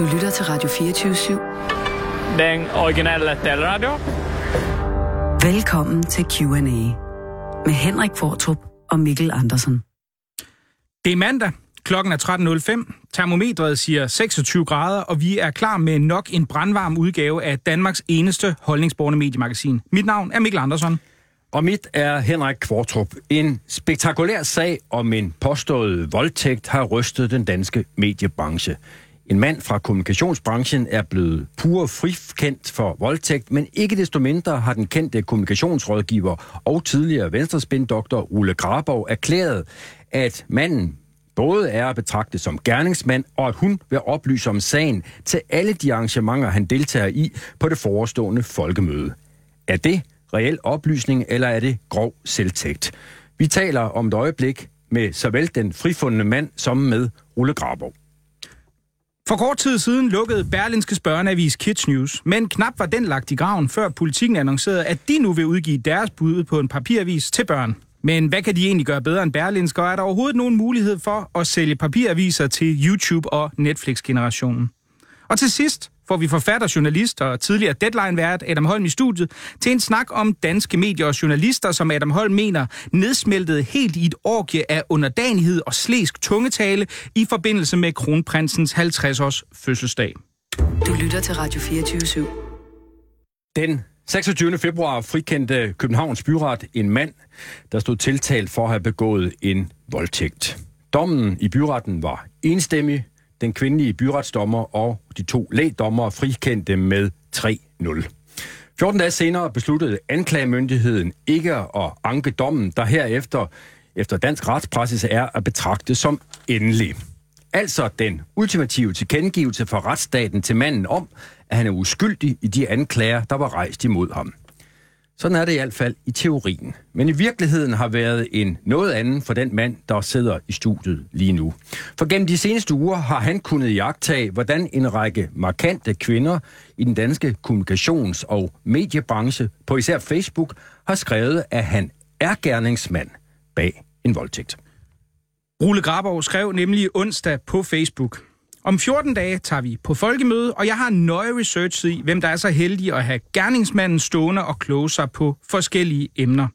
Du lytter til Radio 24-7. Den originale taleradio. Velkommen til Q&A med Henrik Fortrup og Mikkel Andersen. Det er mandag. Klokken er 13.05. Termometret siger 26 grader, og vi er klar med nok en brandvarm udgave af Danmarks eneste holdningsborgende mediemagasin. Mit navn er Mikkel Andersen. Og mit er Henrik Kvartrup. En spektakulær sag om en påstået voldtægt har rystet den danske mediebranche. En mand fra kommunikationsbranchen er blevet pure frikendt for voldtægt, men ikke desto mindre har den kendte kommunikationsrådgiver og tidligere venstrespindoktor Ole Grabov erklæret, at manden både er at betragte som gerningsmand, og at hun vil oplyse om sagen til alle de arrangementer, han deltager i på det forestående folkemøde. Er det reel oplysning, eller er det grov selvtægt? Vi taler om et øjeblik med såvel den frifundne mand som med Ole Grabov. For kort tid siden lukkede Berlinske børneavis Kids News, men knap var den lagt i graven, før politikken annoncerede, at de nu vil udgive deres bud på en papiravis til børn. Men hvad kan de egentlig gøre bedre end Berlinske, og er der overhovedet nogen mulighed for at sælge papiraviser til YouTube- og Netflix-generationen? Og til sidst får vi forfatter, journalist og tidligere Deadline-vært Adam Holm i studiet til en snak om danske medier og journalister, som Adam Holm mener nedsmeltede helt i et orgie af underdanighed og slæsk tungetale i forbindelse med kronprinsens 50-års fødselsdag. Du lytter til Radio 24-7. Den 26. februar frikendte Københavns Byret en mand, der stod tiltalt for at have begået en voldtægt. Dommen i byretten var enstemmig. Den kvindelige byretsdommer og de to lægdommere frikendte med 3-0. 14 dage senere besluttede anklagemyndigheden ikke at anke dommen, der herefter efter dansk retspraksis er at betragte som endelig. Altså den ultimative tilkendegivelse fra retsstaten til manden om, at han er uskyldig i de anklager, der var rejst imod ham. Sådan er det i hvert fald i teorien. Men i virkeligheden har været en noget anden for den mand, der sidder i studiet lige nu. For gennem de seneste uger har han kunnet jagtage, hvordan en række markante kvinder i den danske kommunikations- og mediebranche på især Facebook har skrevet, at han er gerningsmand bag en voldtægt. Rule Grabov skrev nemlig onsdag på Facebook. Om 14 dage tager vi på folkemøde, og jeg har nøje research i, hvem der er så heldig at have gerningsmanden stående og kloge sig på forskellige emner.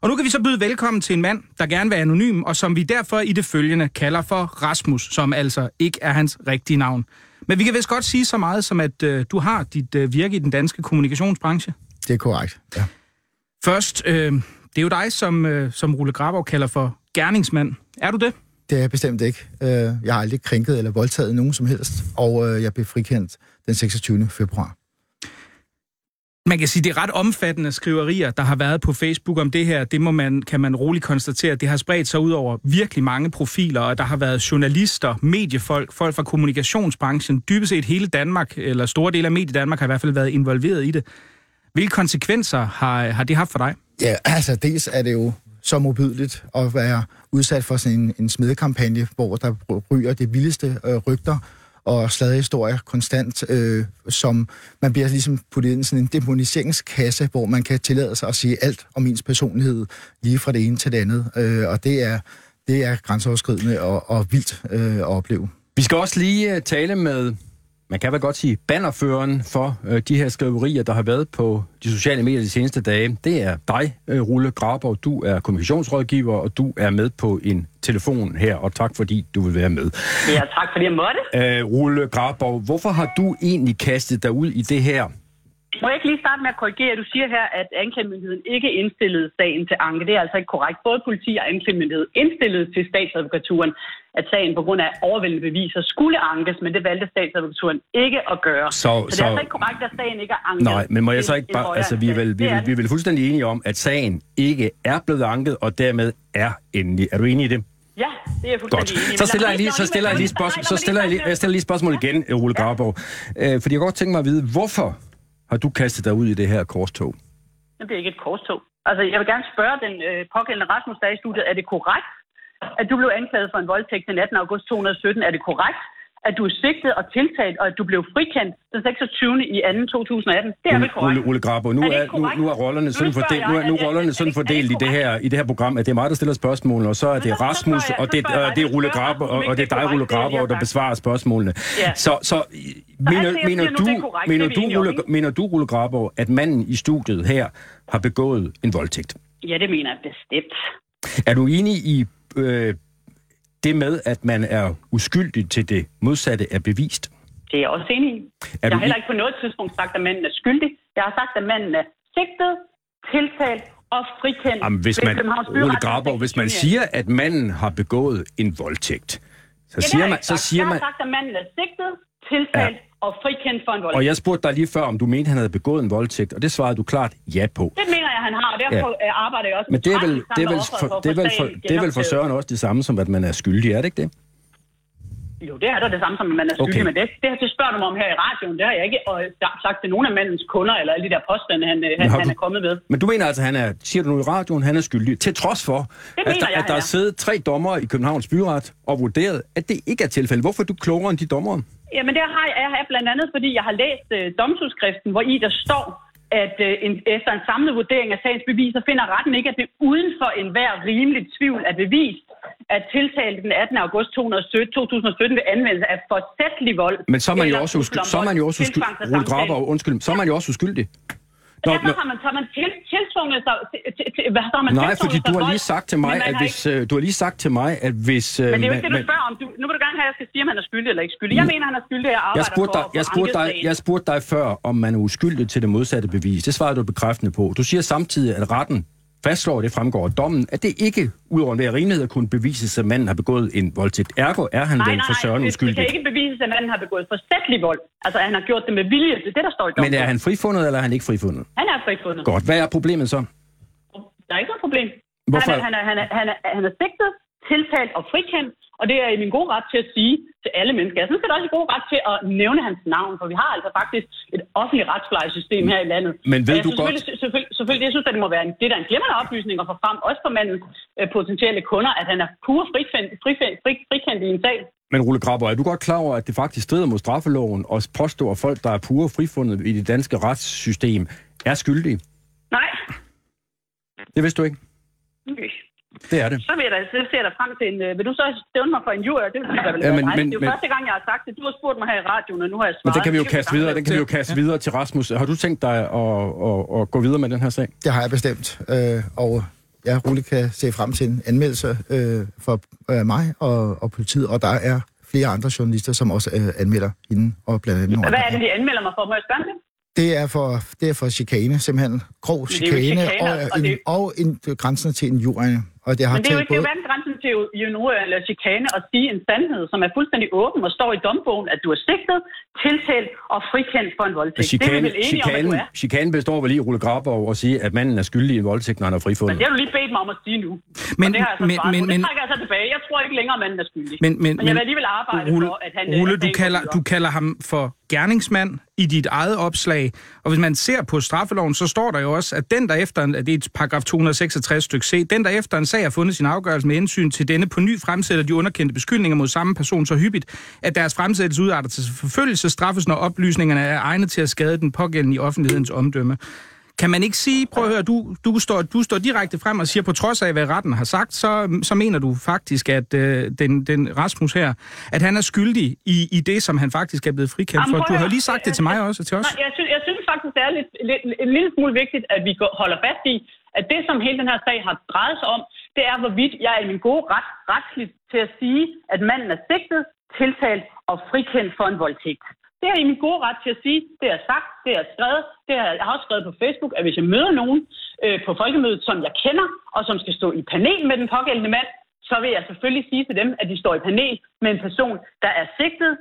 Og nu kan vi så byde velkommen til en mand, der gerne vil anonym, og som vi derfor i det følgende kalder for Rasmus, som altså ikke er hans rigtige navn. Men vi kan vist godt sige så meget som, at øh, du har dit øh, virke i den danske kommunikationsbranche. Det er korrekt, ja. Først, øh, det er jo dig, som, øh, som Rule Grabov kalder for gerningsmand. Er du det? Det er jeg bestemt ikke. Øh, Jeg har aldrig krænket eller voldtaget nogen som helst, og øh, jeg blev frikendt den 26. februar. Man kan sige, det er ret omfattende skriverier, der har været på Facebook om det her. Det må man, kan man roligt konstatere. Det har spredt sig ud over virkelig mange profiler, og der har været journalister, mediefolk, folk fra kommunikationsbranchen. Dybest set hele Danmark, eller store dele af mediedanmark, har i hvert fald været involveret i det. Hvilke konsekvenser har, har det haft for dig? Ja, altså dels er det jo så modbydeligt at være udsat for sådan en, en smedekampagne, hvor der ryger det vildeste øh, rygter og historier konstant, øh, som man bliver ligesom puttet ind i sådan en demoniseringskasse, hvor man kan tillade sig at sige alt om ens personlighed, lige fra det ene til det andet. Øh, og det er, det er grænseoverskridende og, og vildt øh, at opleve. Vi skal også lige øh, tale med, man kan vel godt sige, bannerføreren for uh, de her skriverier, der har været på de sociale medier de seneste dage. Det er dig, uh, Rulle Graber. Du er kommunikationsrådgiver, og du er med på en telefon her, og tak fordi du vil være med. Ja, tak fordi jeg måtte. Uh, Rulle Graber, hvorfor har du egentlig kastet dig ud i det her? Må jeg ikke lige starte med at korrigere? Du siger her, at anklagemyndigheden ikke indstillede sagen til anke. Det er altså ikke korrekt. Både politi og anklagemyndighed indstillede til statsadvokaturen, at sagen på grund af overvældende beviser skulle ankes, men det valgte statsadvokaturen ikke at gøre. Så, Så det er så- altså ikke korrekt, at sagen ikke er anket. Nej, men må jeg så ikke bare... Altså, vi er, vel, vi, er, vi er vel fuldstændig enige om, at sagen ikke er blevet anket, og dermed er endelig. Er du enig i det? Ja, det er Godt. fuldstændig i. Så stiller jeg lige, så stiller jeg lige, spørgsmål, så stiller jeg lige, jeg stiller lige spørgsmål igen, Ole Garborg. Øh, fordi jeg godt tænke mig at vide, hvorfor har du kastet dig ud i det her korstog? Det er ikke et korstog. Altså, jeg vil gerne spørge den øh, pågældende Rasmus, der er i studiet, er det korrekt, at du blev anklaget for en voldtægt den 18. august 2017? Er det korrekt, at du er sigtet og tiltalt, og at du blev frikendt den 26. i 2. 2018. Det er vel korrekt? Ole, Ole Grabo, nu Er er, nu, nu er rollerne sådan fordelt, nu er, nu er- er rollerne er- sådan fordelt i det her i det her program, at det er mig, der stiller spørgsmål, og så er det Rasmus, og det, og det er dig, om og, og det er dig, Grabo, lige der besvarer spørgsmålene. Så, så mener, mener, du, er mener, er du, ikke? mener du, Rulle Grabo, at manden i studiet her har begået en voldtægt? Ja, det mener jeg bestemt. Er du enig i øh, det med, at man er uskyldig til det modsatte er bevist? Det er jeg også enig i. Er jeg har heller ikke på noget tidspunkt sagt, at manden er skyldig. Jeg har sagt, at manden er sigtet, tiltalt og frikendt. Jamen, hvis man, Københavns Rulle Byret den Grabo, hvis man 26.. siger, at manden har begået en voldtægt, så Ja, siger man, jeg så sagt. siger jeg man, har sagt, at manden er sigtet, tiltalt og frikendt for en voldtægt. og jeg spurgte dig lige før, om du mente, han havde begået en voldtægt, og det svarede du klart ja på. Det mener jeg, han har, og derfor ja. arbejder jeg også Men det er vel, det er vel, for, for det er vel, for, det er vel for. Søren også det samme som, at man er skyldig, er det ikke det? Jo, det er da det samme som, at man er skyldig, Okay. men det, det, det spørger du mig om her i radioen. Det har jeg ikke og sagt til nogen af mandens kunder, eller alle de der påstande, han, han, har han du- er kommet med. Men du mener altså, han er, siger du nu i radioen, han er skyldig, til trods for, at der, jeg, at der han er siddet tre dommer i Københavns Byret og vurderet, at det ikke er tilfældet. Hvorfor er du klogere end de dommer? Jamen det har jeg, jeg har blandt andet, fordi jeg har læst øh, domsudskriften, hvor i der står, at øh, en, efter en samlet vurdering af sagens beviser, finder retten ikke, at det uden for enhver rimelig tvivl er bevist, at tiltalte den 18. august 2017, 2017 ved anvendelse af forsætlig vold. Men så er man jo også om Så er man jo også. Graber, undskyld. Så er man jo også uskyldig. Nå, Derfor har man, så man til, tiltvunget sig... Til, til, hvad, så har man nej, fordi sig du har lige sagt til mig, at hvis, øh, du har lige sagt til mig, at hvis... øh, Men det er jo ikke det, du spørger om. Du, nu vil du gerne have, at jeg skal sige, om han er skyldig eller ikke skyldig. Jeg mener, han er skyldig, jeg arbejder Jeg spurgte, dig, for jeg, spurgte dig, jeg spurgte dig før, om man er uskyldig til det modsatte bevis. Det svarede du bekræftende på. Du siger samtidig, at retten fastslår, det fremgår af dommen, at det ikke, udover enhver rimelighed, kunne bevises, at manden har begået en voldtægt. Ergo er han Nej, vel for søren nej, det, uskyldig. kan ikke bevises, at manden har begået forsætlig vold. Altså, at han har gjort det med vilje. Det er det, der står i dommen. Men er han frifundet, eller er han ikke frifundet? Han er frifundet. Godt. Hvad er problemet så? Der er ikke noget problem. Hvorfor? Han er, han, er, han, er, han, er, han er sigtet, tiltalt og frikendt, og det er i min gode ret til at sige til alle mennesker. Jeg synes, det er også i god ret til at nævne hans navn, for vi har altså faktisk et offentligt retsplejesystem her i landet. Men ved jeg du synes godt- Selvfølgelig, selvfølgelig, selvfølgelig, jeg synes, at det må være en, det er da en glimrende oplysning at få frem, også for mandens øh, potentielle kunder, at han er pure frikendt, frikendt, fri, frikendt i en sag. Men Rulle Grabber, er du godt klar over, at det faktisk strider mod straffeloven og påstår, at folk, der er pure frifundet i det danske retssystem, er skyldige? Nej, Det vidste du ikke. okay. Det er det. Så, vil jeg da, så ser jeg da frem til en... Øh, vil du så stævne mig for en jur? Det vil jeg vel Ja, ja, men- men, Det er jo men- første gang, jeg har sagt det. Du har spurgt mig her i radioen, og nu har jeg svaret. Men det kan vi jo kaste det videre, den kan vi jo kaste videre til Rasmus. Har du tænkt dig at, at, at gå videre med den her sag? Det har jeg bestemt, øh, og jeg roligt kan se frem til en anmeldelse øh, for øh, mig og, og politiet, og der er flere andre journalister, som også øh, anmelder hende, og blandt andet Hvad er det, de anmelder mig for? Må jeg spørge det? Det er for, det er for chikane, simpelthen. Grov chikane, chikane, og, og en, det- og en, grænsen til en jury. Og det har Men det er jo ikke det er både... grænsen til junior eller chikane at sige en sandhed, som er fuldstændig åben og står i dombogen, at du er sigtet, tiltalt og frikendt for en voldtægt. det er vi Chikane, vel enige om, at du chikane, er. chikane består vel i Rulle Grabber og sige, at manden er skyldig i en voldtægt, når han er Men frifundet. det har du lige bedt mig om at sige nu. Men- Men, og det har jeg så men- men- på. Det men- trækker jeg så tilbage. Jeg tror ikke længere, at manden er skyldig. Men, men, Men jeg vil alligevel arbejde Rulle, for, at han... øh, Rulle, at du kalder, du kalder ham for gerningsmand i dit eget opslag. Og hvis man ser på straffeloven, så står der jo også, at den der efter, en- det er et paragraf 266 stykke C, den der efter en sag har fundet sin afgørelse med indsyn til denne på ny fremsætter de underkendte beskyldninger mod samme person så hyppigt, at deres fremsættelse udarter til forfølgelse straffes, når oplysningerne er egnet til at skade den pågældende i offentlighedens omdømme. Kan man ikke sige, prøv at høre, du, du, står, du står direkte frem og siger, på trods af, hvad retten har sagt, så, så mener du faktisk, at øh, den, den Rasmus her, at han er skyldig i, i det, som han faktisk er blevet frikendt for. Du har lige sagt det til mig også og til os. Nej, jeg synes, jeg synes faktisk, det er lidt, lidt, en lille smule vigtigt, at vi går, holder fast i, at det, som hele den her sag har drejet sig om, det er, hvorvidt jeg er i min gode ret retsligt til at sige, at manden er sigtet, tiltalt og frikendt for en voldtægt. Det er i min gode ret til at sige, det er sagt, det er skrevet, det er, jeg har også skrevet på Facebook, at hvis jeg møder nogen øh, på folkemødet, som jeg kender, og som skal stå i panel med den pågældende mand, så vil jeg selvfølgelig sige til dem, at de står i panel med en person, der er sigtet,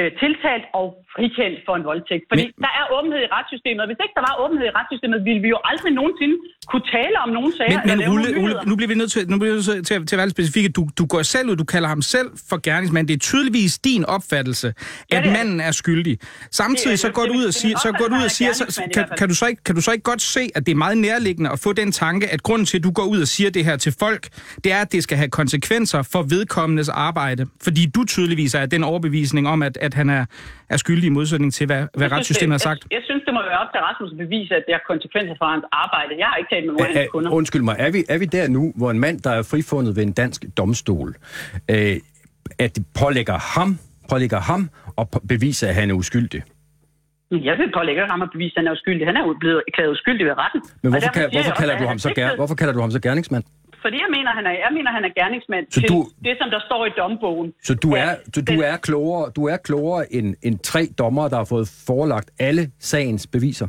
øh, tiltalt og frikendt for en voldtægt. Fordi Men- der er åbenhed i retssystemet, og hvis ikke der var åbenhed i retssystemet, ville vi jo aldrig nogensinde kunne tale om nogen sager Men, men Rulle, nyheder. nu bliver vi nødt til, nu bliver vi nødt til, til, at- til at være specifikke. Du, du går selv ud, du kalder ham selv for gerningsmand. Det er tydeligvis din opfattelse, at er det. manden er skyldig. Samtidig Det så går det du ud og er siger, så går du ud og siger, at så, kan, kan, du så ikke, kan du så ikke godt se, at det er meget nærliggende at få den tanke, at grunden til, at du går ud og siger det her til folk, det er, at det skal have konsekvenser for vedkommendes arbejde. Fordi du tydeligvis er den overbevisning om, at, at han er, er skyldig i modsætning til, hvad, hvad retssystemet har sagt. Jeg, jeg synes, det må være op til Rasmus at bevise, at det har konsekvenser for hans arbejde. Jeg har ikke talt med nogen af kunder. Er, undskyld mig, er vi, er vi der nu, hvor en mand, der er frifundet ved en dansk domstol, øh, at det pålægger ham, pålægger ham at bevise, at han er uskyldig? Jeg vil pålægge ham at bevise, at han er uskyldig. Han er jo blevet erklæret uskyldig ved retten. Men hvorfor, kan, hvorfor, kalder du ham så ger, hvorfor kalder du ham så gerningsmand? Fordi jeg mener, han er, jeg mener, han er gerningsmand Så til du- det, som der står i dombogen. Så du er, du den- er klogere, du er klogere end, end tre dommere, der har fået forelagt alle sagens beviser?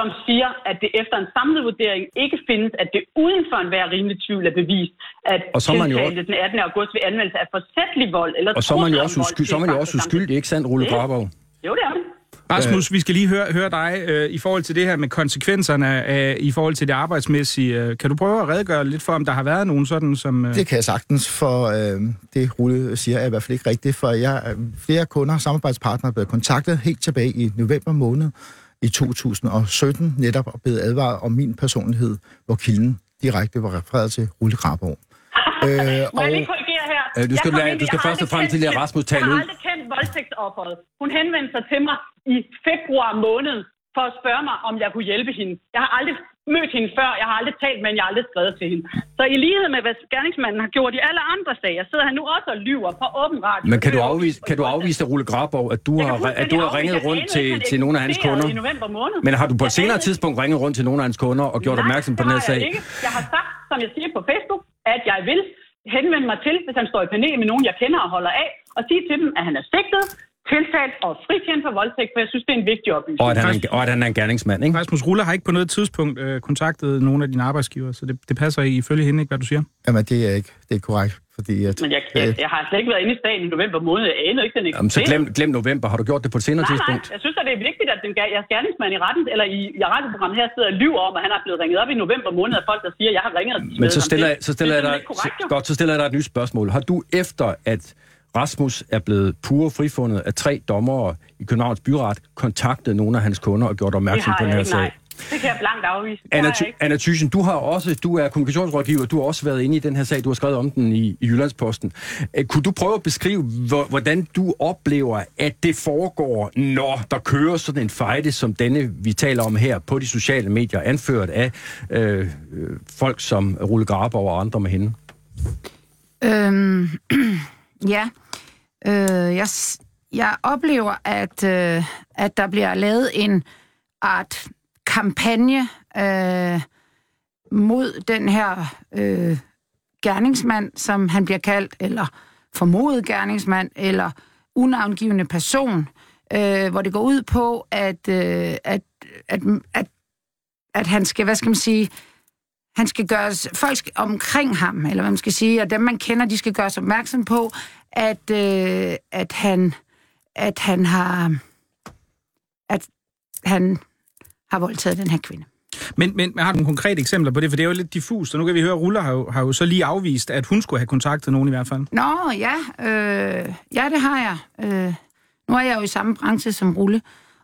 som siger, at det efter en samlet vurdering ikke findes, at det uden for enhver rimelig tvivl er bevist, at Og så er man jo tiltalte den 18. august ved anvendelse af forsætlig vold eller Og så er man jo også, så man jo også uskyldig, ikke sandt, Rulle Grabov? Jo, det er man. Rasmus, vi skal lige høre, høre dig øh, i forhold til det her med konsekvenserne øh, i forhold til det arbejdsmæssige. Øh, Kan du prøve at redegøre lidt for, om der har været nogen sådan, som... Øh... Det kan jeg sagtens, for øh, det Rulle siger er i hvert fald ikke rigtigt, for jeg, flere kunder, samarbejdspartnere, er blevet kontaktet helt tilbage i november måned i 2017, netop og blevet advaret om min personlighed, hvor kilden direkte var refereret til Rulle Krabov. Øh, Må jeg og lige korrigere her? Øh, du skal lade- du skal først og fremmest til at Rasmus tale Jeg ud. voldtægtsofferet. Hun henvendte sig til mig i februar måned for at spørge mig, om jeg kunne hjælpe hende. Jeg har aldrig mødt hende før, jeg har aldrig talt med hende, jeg har aldrig skrevet til hende. Så i lighed med, hvad gerningsmanden har gjort i alle andre sager, sidder han nu også og lyver på åben radio. Men kan du afvise, kan du afvise Rulle Grabov, at du har, at du har ringet rundt til, til nogle af hans kunder? I november måned. Men har du på et senere tidspunkt ringet rundt til nogle af hans kunder og gjort Nej, opmærksom på den her har jeg sag? ikke. Jeg har sagt, som jeg siger på Facebook, at jeg vil henvende mig til, hvis han står i panel med nogen, jeg kender og holder af, og sige til dem, at han er sigtet, tiltalt og frikendt for voldtægt, for jeg synes, det er en vigtig oplysning. Og at han er en, og at han er en gerningsmand, ikke? Rasmus Ruller har ikke på noget tidspunkt øh, kontaktet nogen af dine arbejdsgiver, så det, det passer ifølge hende ikke, hvad du siger. jamen, det er ikke det er korrekt, fordi at, Men jeg, jeg, jeg har slet ikke været inde i sagen i november måned. Jeg aner ikke, den Jamen, så eksisterer. glem, glem november. Har du gjort det på et senere Nej, nej. tidspunkt? Jeg synes, at det er vigtigt, at den jeres gerningsmand i retten, eller i, i radioprogrammet her sidder og lyver om, at han er blevet ringet op i november måned af folk, der siger, at jeg har ringet og Men så stiller, til. jeg, så stiller jeg Det dig, korrekt, godt, så stiller jeg dig et nyt spørgsmål. Har du efter, at Rasmus er blevet pure frifundet af tre dommere i Københavns Byret, kontaktet nogle af hans kunder og gjort opmærksom på den her sag? nej. Det kan jeg blankt afvise. Det Anna. Anna Thyssen, du har også, du er kommunikationsrådgiver, du har også været inde i den her sag, du har skrevet om den i, i Jyllandsposten. Eh, Kunne du prøve at beskrive, hvor, hvordan du oplever, at det foregår, når der kører sådan en fejde, som denne, vi taler om her, på de sociale medier, anført af øh, øh, folk som Rulle Graber og andre med hende? Øhm, ja, øh, jeg, jeg oplever, at, øh, at der bliver lavet en art kampagne øh, mod den her øh, gerningsmand, som han bliver kaldt, eller formodet gerningsmand, eller unavngivende person, øh, hvor det går ud på, at, øh, at, at, at, at han skal, hvad skal man sige, han skal gøres, folk omkring ham, eller hvad man skal sige, og dem man kender, de skal gøres opmærksom på, at, øh, at han at han har at han har voldtaget den her kvinde. Men, men har du nogle konkrete eksempler på det? For det er jo lidt diffust, og nu kan vi høre, at Ruller har jo, har jo så lige afvist, at hun skulle have kontaktet nogen i hvert fald. Nå, ja, øh, ja, det har jeg. Øh, nu er jeg jo i samme branche som Rulle,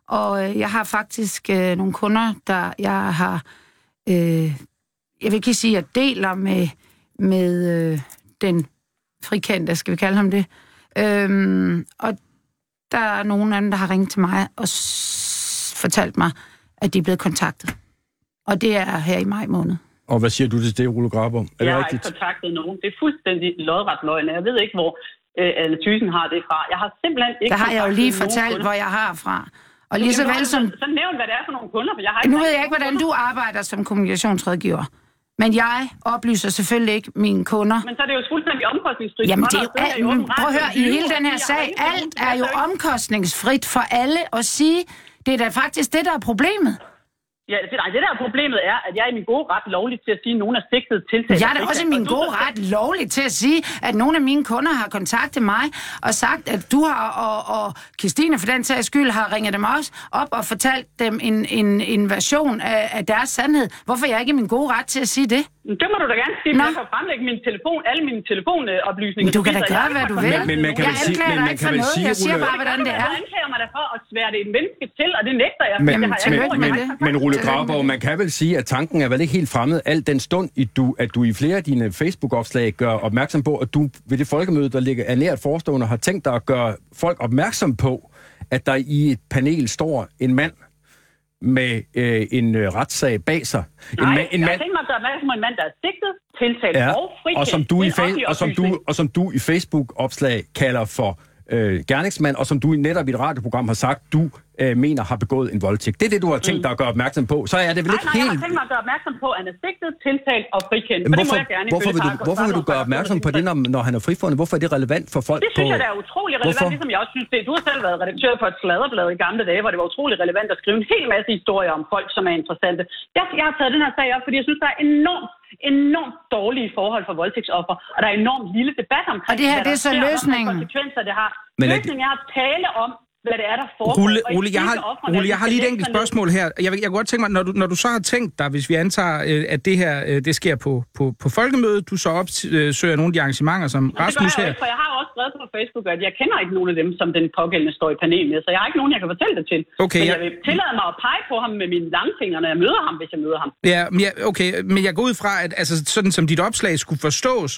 og øh, jeg har faktisk øh, nogle kunder, der jeg har, øh, jeg vil ikke sige, at jeg deler med, med øh, den frikendte, skal vi kalde ham det. Øh, og der er nogle af dem, der har ringet til mig og s- fortalt mig, at de er blevet kontaktet. Og det er her i maj måned. Og hvad siger du til det, Rulle Graber? Er det Jeg har rigtigt? ikke kontaktet nogen. Det er fuldstændig lodret løgn. Jeg ved ikke, hvor øh, Anne har det fra. Jeg har simpelthen ikke Der har jeg jo lige fortalt, kunder. hvor jeg har fra. Og lige så vel som... Så, nævn, hvad det er for nogle kunder, for jeg har ikke Nu ved jeg ikke, hvordan du arbejder som kommunikationsrådgiver. Men jeg oplyser selvfølgelig ikke mine kunder. Men så er det jo fuldstændig omkostningsfrit. Jamen, det er jo alt, prøv at høre, i hele den her sag, har alt er jo omkostningsfrit for alle at sige, det er da faktisk det, der er problemet. Ja, det, nej, det der problemet er, at jeg er i min gode ret lovligt til at sige, at nogen er sigtet tiltalt. Jeg er da også i min gode ret lovligt til at sige, at nogle af mine kunder har kontaktet mig og sagt, at du har, og, og Christine for den sags skyld, har ringet dem også op og fortalt dem en, en, en version af, af deres sandhed. Hvorfor er jeg ikke i min gode ret til at sige det? Det må du da gerne sige, Nå. for jeg kan fremlægge min telefon, alle mine telefonoplysninger. Men du kan da jeg gøre, hvad du vil. Men- men man kan med vel jeg sige- anklager men dig man ikke kan for vel noget. sige, Jeg siger bare, hvordan det er. Du anklager mig da for at svære det et menneske til, og det nægter jeg. Men, det har jeg. Jeg men, har men, men Rulle Graborg, man kan vel sige, at tanken er vel ikke helt fremmed, al den stund, i du, at du i flere af dine Facebook-opslag gør opmærksom på, at du ved det folkemøde, der ligger er nært forestående, har tænkt dig at gøre folk opmærksom på, at der i et panel står en mand med øh, en øh, retssag bag sig. En, Nej, ma- en jeg har mand, tænkt mig at gøre opmærksom på en mand, der er sigtet, tiltalt ja, og frikendt. og som du i, en fa- og som du, og som du i Facebook-opslag kalder for øh, gerningsmand, og som du netop i et radioprogram har sagt, du øh, mener har begået en voldtægt. Det er det, du har tænkt dig at gøre opmærksom på. Så er det vel Nej, ikke nej, jeg har helt... tænkt mig at gøre opmærksom på, at han er sigtet, tiltalt og frikendt. Men For hvorfor, det må jeg gerne hvorfor, vil du, hvorfor vil du gøre opmærksom på det, når, når han er frifundet? Hvorfor er det relevant for folk Det synes på... jeg, der er utrolig relevant, Hvorfor? ligesom jeg også synes det. Du har selv været redaktør på et sladderblad i gamle dage, hvor det var utrolig relevant at skrive en hel masse historier om folk, som er interessante. Jeg, jeg har taget den her sag op, fordi jeg synes, der er enormt, enormt dårlige forhold for voldtægtsoffer, og der er enormt lille debat omkring, Og det her, hvad det er så sker, løsningen. konsekvenser det har. Men det- løsningen er at tale om, hvad det er, der foregår. Rulle, Rulle, jeg har, ofrene, Rulle, jeg har lige et enkelt spørgsmål her. Jeg, jeg kunne godt tænke mig, når du, når du så har tænkt dig, hvis vi antager, øh, at det her øh, det sker på, på, på folkemødet, du så opsøger nogle af de arrangementer, som gør Rasmus her... ikke, for jeg har skrevet på Facebook, at jeg kender ikke nogen af dem, som den pågældende står i panel med, så jeg har ikke nogen, jeg kan fortælle det til. Okay, Men jeg- jeg vil tillade mig at pege på ham med mine langfinger, når jeg møder ham, hvis jeg møder ham. Ja, men ja, okay, men jeg går ud fra, at altså, sådan som dit opslag skulle forstås,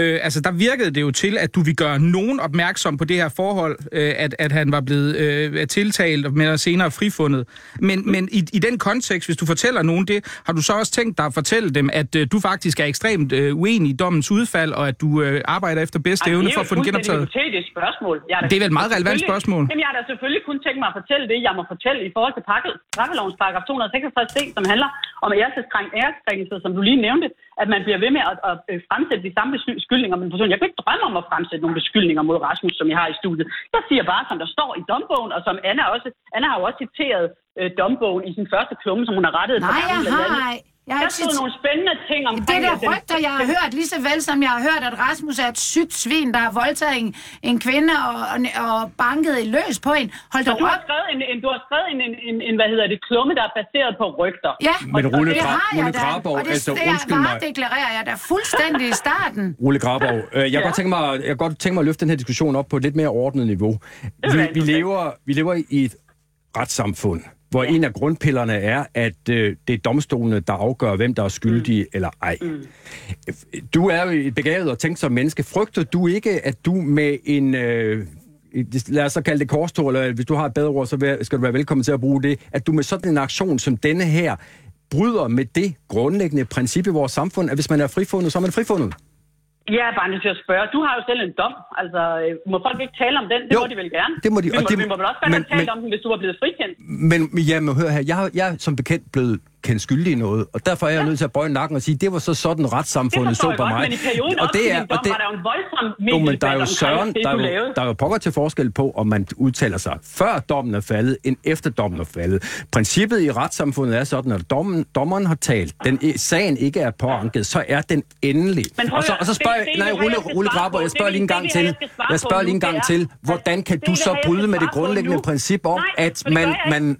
øh, altså der virkede det jo til, at du vil gøre nogen opmærksom på det her forhold, øh, at, at han var blevet øh, tiltalt, men er senere frifundet. Men, men i, i den kontekst, hvis du fortæller nogen det, har du så også tænkt dig at fortælle dem, at øh, du faktisk er ekstremt øh, uenig i dommens udfald, og at du øh, arbejder efter bedste Ej, evne for at få den et fuldstændig genoptaget? hypotetisk spørgsmål. Jeg da Det er vel et meget relevant spørgsmål. Jamen, jeg har da selvfølgelig kun tænkt mig at fortælle det, jeg må fortælle i forhold til pakke- straffelovens paragraf 266 c, som handler om æreskrænk- æreskrænkelse, som du lige nævnte, at man bliver ved med at, at øh, fremsætte de samme beskyldninger om en person. Jeg kan ikke drømme om at fremsætte nogle beskyldninger mod Rasmus, som jeg har i studiet. Jeg siger bare, som der står i dombogen, og som Anna også, Anna har jo også citeret øh, dombogen i sin første klumme, som hun har rettet. et Nej, jeg har ej. Jeg har Der stod nogle spændende ting Det er at der rygter, jeg har hørt, lige så vel som jeg har hørt, at Rasmus er et sygt svin, der har voldtaget en, en kvinde og, og, og banket i løs på en. Hold Så da du har op. skrevet en, en, du har skrevet en, en, en, en, hvad hedder det, klumme, der er baseret på rygter. Ja, Men og Rulle det Gra- har jeg Rulle da. Graborg, Og det, altså, det undskyld mig. deklarerer jeg da fuldstændig i starten. Rulle Graborg, øh, jeg, Ja. godt tænke mig, jeg kan godt tænke mig at løfte den her diskussion op på et lidt mere ordnet niveau. Vi, vi, lever, vi lever i et retssamfund, hvor ja. en af grundpillerne er, at øh, det er domstolene, der afgør, hvem der er skyldige mm. eller ej. Mm. Du er jo et begavet og tænkt som menneske. Frygter du ikke, at du med en... Øh, lad os så kalde det korstog, eller hvis du har et bedre ord, så skal du være velkommen til at bruge det, at du med sådan en aktion som denne her, bryder med det grundlæggende princip i vores samfund, at hvis man er frifundet, så er man frifundet. Jeg er bare nødt til at spørge. Du har jo selv en dom. Altså, øh, må folk ikke tale om den? Det Jo, må de vel gerne. det må de, Vi og må, det- vi må vel også gerne men- talt men- om den, hvis du var blevet frikendt. Men jamen, hør her, jeg, jeg er som bekendt blevet kendt skyldig i noget, og derfor er jeg nødt til at bøje nakken og sige, det var så sådan Det retssamfundet så på godt, mig. men i perioden op til din dom var der jo en voldsom jo, men der er jo søren, det, der er jo, der er jo pokker til forskel på, om man udtaler sig før dommen er faldet, end efter dommen er faldet. Princippet i retssamfundet er sådan, at dommen, dommeren har talt, den, sagen ikke er påanket, så er den endelig. Men Og så, og så spørger det- jeg, det nej, er det, Rulle, Rulle på. jeg spørger Det lige en er gang det, til. jeg spørger lige en gang det er- til, hvordan kan det du er det, så bryde med det grundlæggende princip om, at det man, man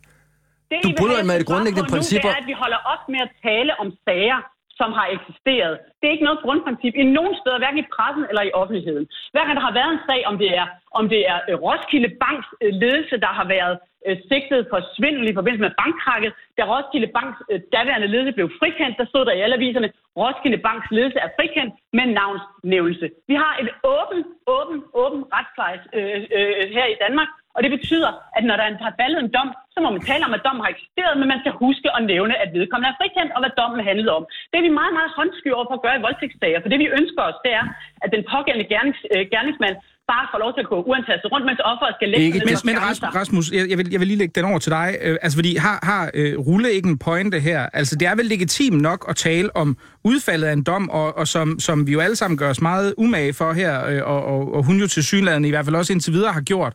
Det, Du bryder med skal grundlæggende princip Det er, at vi holder op med at tale om sager, som har eksisteret. Det er ikke noget grundprincip i nogen steder, hverken i pressen eller i offentligheden. Hver gang der har været en sag, om det er, om det er øh, Roskilde Banks øh, ledelse, der har været øh, sigtet for svindel i forbindelse med bankkrakket, da Roskilde Banks øh, daværende ledelse blev frikendt, der stod der i alle aviserne, Roskilde Banks ledelse er frikendt med navnsnævnelse. Vi har et åben, åben, åben retspleje øh, øh, her i Danmark, og det betyder, at når der er en- har faldet en dom, så må man tale om, at dommen har eksisteret, men man skal huske at nævne, at vedkommende er frikendt, og hvad dommen handlede om. Det er vi meget, meget håndsky over for at gøre i voldtægtssager, for det vi ønsker os, det er, at den pågældende gernings, øh, gerningsmand bare får lov til at gå uantastet rundt, mens offeret skal lægge Ikke Men, men Rasmus. Rasmus jeg, jeg, vil, jeg vil lige lægge den over til dig. Øh, altså, fordi har, har øh, Rulle ikke en pointe her? Altså, det er vel legitimt nok at tale om udfaldet af en dom, og, og som, som vi jo alle sammen gør os meget umage for her, øh, og, og, og hun jo til synligheden i hvert fald også indtil videre har gjort.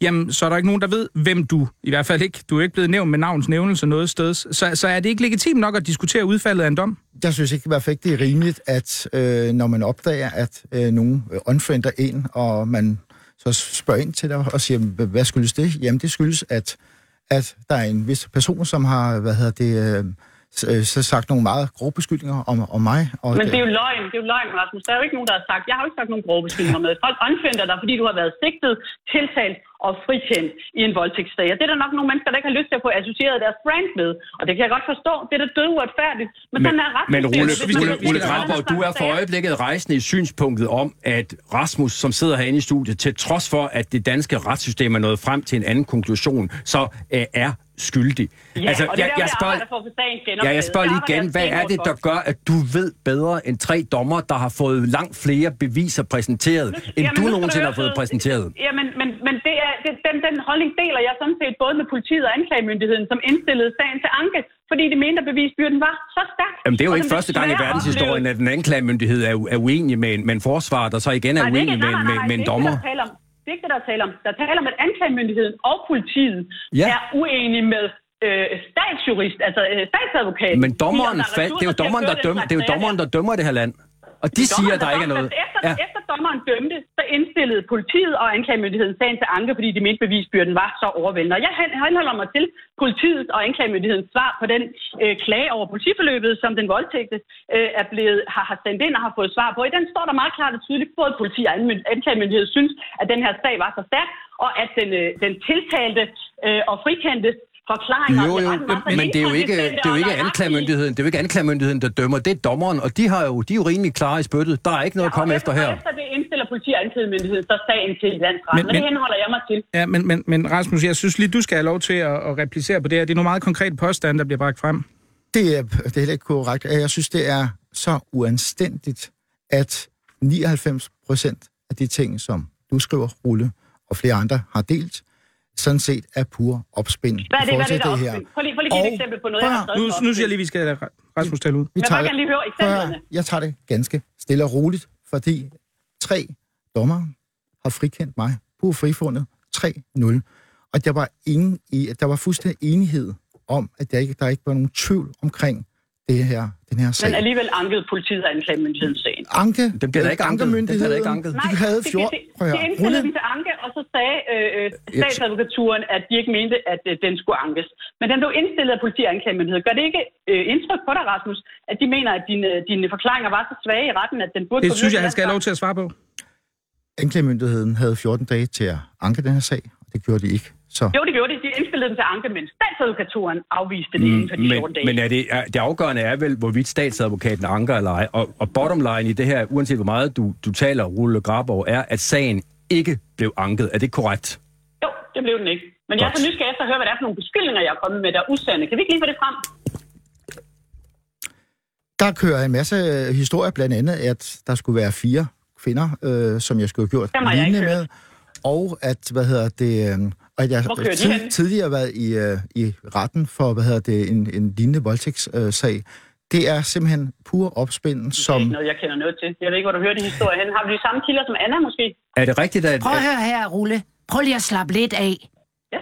jamen, så er der ikke nogen, der ved, hvem du, i hvert fald ikke, du er ikke blevet nævnt med navns nævnelse noget sted. Så, så er det ikke legitimt nok at diskutere udfaldet af en dom? Jeg synes ikke i hvert fald ikke, det er rimeligt, at øh, når man opdager, at øh, nogen øh, unfriender en, og man så spørger ind til dig og siger, hvad skyldes det? Jamen, det skyldes, at, at der er en vis person, som har, hvad hedder det... Øh, øh, så sagt nogle meget grove beskyldninger om, om mig. Og Men det er jo løgn, det er jo løgn, Rasmus. Der er jo ikke nogen, der har sagt, jeg har jo ikke sagt nogen grove beskyldninger med. Folk anfinder dig, fordi du har været sigtet, tiltalt og frikendt i en voldtægtssag. Og det er der nok nogle mennesker, der ikke har lyst til at få associeret deres brand med. Og det kan jeg godt forstå. Det er da død uretfærdigt. Men, men sådan er Men Rulle, retssystemet. Rulle, Hvis Rulle man- Graber, du er for øjeblikket rejsende i synspunktet om, at Rasmus, som sidder herinde i studiet, til trods for, at det danske retssystem er nået frem til en anden konklusion, så øh, er skyldig. Ja, altså, og det der, jeg, spørger, sagen Ja, jeg spørger lige arbejder igen. Hvad jeg er det, der gør, at du ved bedre end tre dommer, der har fået langt flere beviser præsenteret, end Jamen, du nu nogensinde har fået præsenteret? Jamen, men, men det er, det, den, den holdning deler jeg sådan set både med politiet og anklagemyndigheden, som indstillede sagen til anke, fordi de mente, at bevisbyrden var så stærk. Jamen, det er jo ikke første gang i verdenshistorien, at en anklagemyndighed er, er uenig med en, med en forsvar, der så igen er Nej, uenig ikke- med, nej, nej, med, nej, med en det er ikke dommer. det, der er om. Det er ikke det, der er tale om. Der er tale om, at anklagemyndigheden og politiet Ja. er uenige med øh, statsjurist, altså øh, statsadvokat. Men dommeren fald, det er jo dommeren, der dømmer, det er jo dommeren, der dømmer det her land. Og de siger, at der ikke er noget. Efter, Ja. efter dommeren dømte, så indstillede politiet og anklagemyndigheden sagen til anke, fordi de mente bevisbyrden var så overvældende. Og jeg hen- henholder mig til politiet og anklagemyndighedens svar på den øh, klage over politiforløbet, som den voldtægte øh, er blevet, har, har sendt ind og har fået svar på. I den står der meget klart og tydeligt, både politi og anklagemyndighed synes, at den her sag var så stærk, og at den, øh, den tiltalte øh, og frikendte forklaringer... Jo, jo, så men det er jo ikke, det er jo ikke anklagemyndigheden, det er jo ikke anklagemyndigheden, der dømmer, det er dommeren, og de har jo, de er jo rimelig klare i spyttet. Der er ikke noget at komme efter her. Efter det indstiller politi og anklagemyndigheden så sagen til landsretten, Men- men, det henholder jeg mig til. Ja, men, men, men Rasmus, jeg synes lige, du skal have lov til at, at replicere på det her. Det er nogle meget konkrete påstande, der bliver bragt frem. Det er, det er heller ikke korrekt. Jeg synes, det er så uanstændigt, at 99 procent af de ting, som du skriver, Rulle, og flere andre har delt, sådan set er pur opspind Hvad er det, hvad er det der det her. Prøv lige, prøv lige give et Og- eksempel på noget, prøv jeg har Nu, nu siger jeg lige, vi skal lade Rasmus tale ud. Vi Men jeg vil bare gerne lige høre eksemplerne. jeg tager det ganske stille og roligt, fordi tre dommer har frikendt mig på frifundet 3-0. Og der var, ingen, i- der var fuldstændig enighed om, at der ikke, der ikke var nogen tvivl omkring det her, den her sag. Men alligevel ankede politiet og anklagemyndigheden sagen. Anke, Den bliver da ikke anket. Den bliver da ikke anket. De havde de, 14... de, Prøv at de høre. indstillede den til anke, og så sagde øh, øh, statsadvokaturen, at de ikke mente, at øh, den skulle ankes. Men den blev indstillet af politi og anklagemyndighed. Gør det ikke øh, indtryk på dig, Rasmus, at de mener, at dine, dine forklaringer var så svage i retten, at den burde Det synes jeg, han skal have lov til til at svare på. anklagemyndigheden havde 14 dage til at anke den her sag, og det gjorde de ikke. Så Jo, det gjorde de. De indstillede den til anke, men statsadvokaturen afviste det inden for de 14 Men, dage. men er det, er, det afgørende er vel, hvorvidt statsadvokaten anker eller ej. Og, og bottom line i det her, uanset hvor meget du, du taler, Rulle Graborg, er, at sagen ikke blev anket. Er det korrekt? Jo, det blev den ikke. Men jeg er Godt. så nysgerrig efter at høre, hvad det er for nogle beskyldninger, jeg er kommet med, der er usande. Kan vi ikke lige få det frem? der kører en masse øh, historier, blandt andet, at der skulle være fire kvinder, øh, som jeg skulle have gjort lignende med. Og at, hvad hedder det, øh, og jeg Hvor kører de henne? tidligere været i, øh, i retten for, hvad hedder det, en, en lignende voldtægtssag. Øh, sag. det er simpelthen pur opspind, Det er som... ikke noget, jeg kender noget til. Jeg ved ikke, hvor du hørte de historier hen. Har du de samme kilder som Anna måske? Er det rigtigt, at... Prøv at høre her, Rulle. Prøv lige at slappe lidt af.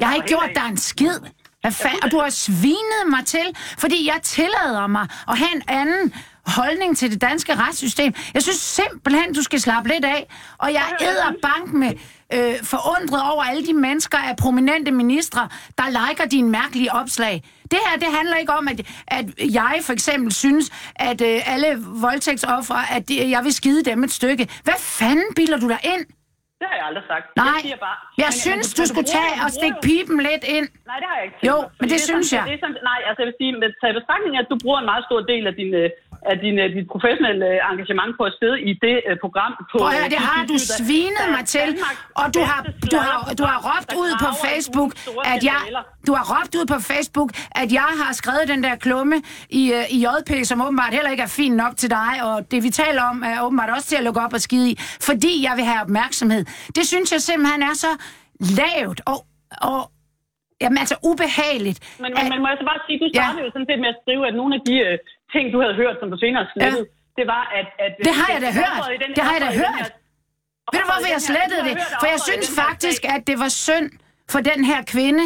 Jeg har ikke gjort dig en skid. Hvad fa- og du har svinet mig til, fordi jeg tillader mig at have en anden holdning til det danske retssystem. Jeg synes simpelthen, du skal slappe lidt af. Og jeg æder bank med øh, forundret over alle de mennesker af prominente ministre, der liker dine mærkelige opslag. Det her, det handler ikke om, at, at jeg for eksempel synes, at øh, alle voldtægtsoffre, at de, jeg vil skide dem et stykke. Hvad fanden bilder du dig ind? Det har jeg aldrig sagt. Nej, jeg, siger bare, jeg Men- synes, men du skulle tage og stikke jo det. pipen lidt ind. Nej, det har jeg ikke Jo, tænkt mig, men det er synes sådan- jeg. Det er sådan, nej, altså jeg vil sige, med betragtning, at du bruger en meget stor del af din, øh, af din, øh, dit professionelle engagement på at sidde i det øh, program. På, Prøv at høre, øh, det har du svinet mig til, og du har, du har, du har råbt ud på Facebook, at jeg, du har råbt ud på Facebook, at jeg har skrevet den der klumme i, i JP, som åbenbart heller ikke er fin nok til dig, og det vi taler om er åbenbart også til at lukke op og skide i, fordi jeg vil have opmærksomhed. Det synes jeg simpelthen er så lavt og, og jamen, altså ubehageligt. Men, at- men, men må jeg så bare sige, du Ja. startede jo sådan set med at skrive, at nogle af de øh, ting, du havde hørt, som du senere slettede, det var, at... at Det har jeg da hørt. Det har jeg da hørt. her- Ved du, hvorfor jeg slettede det? For jeg synes faktisk, at det var synd for den her kvinde,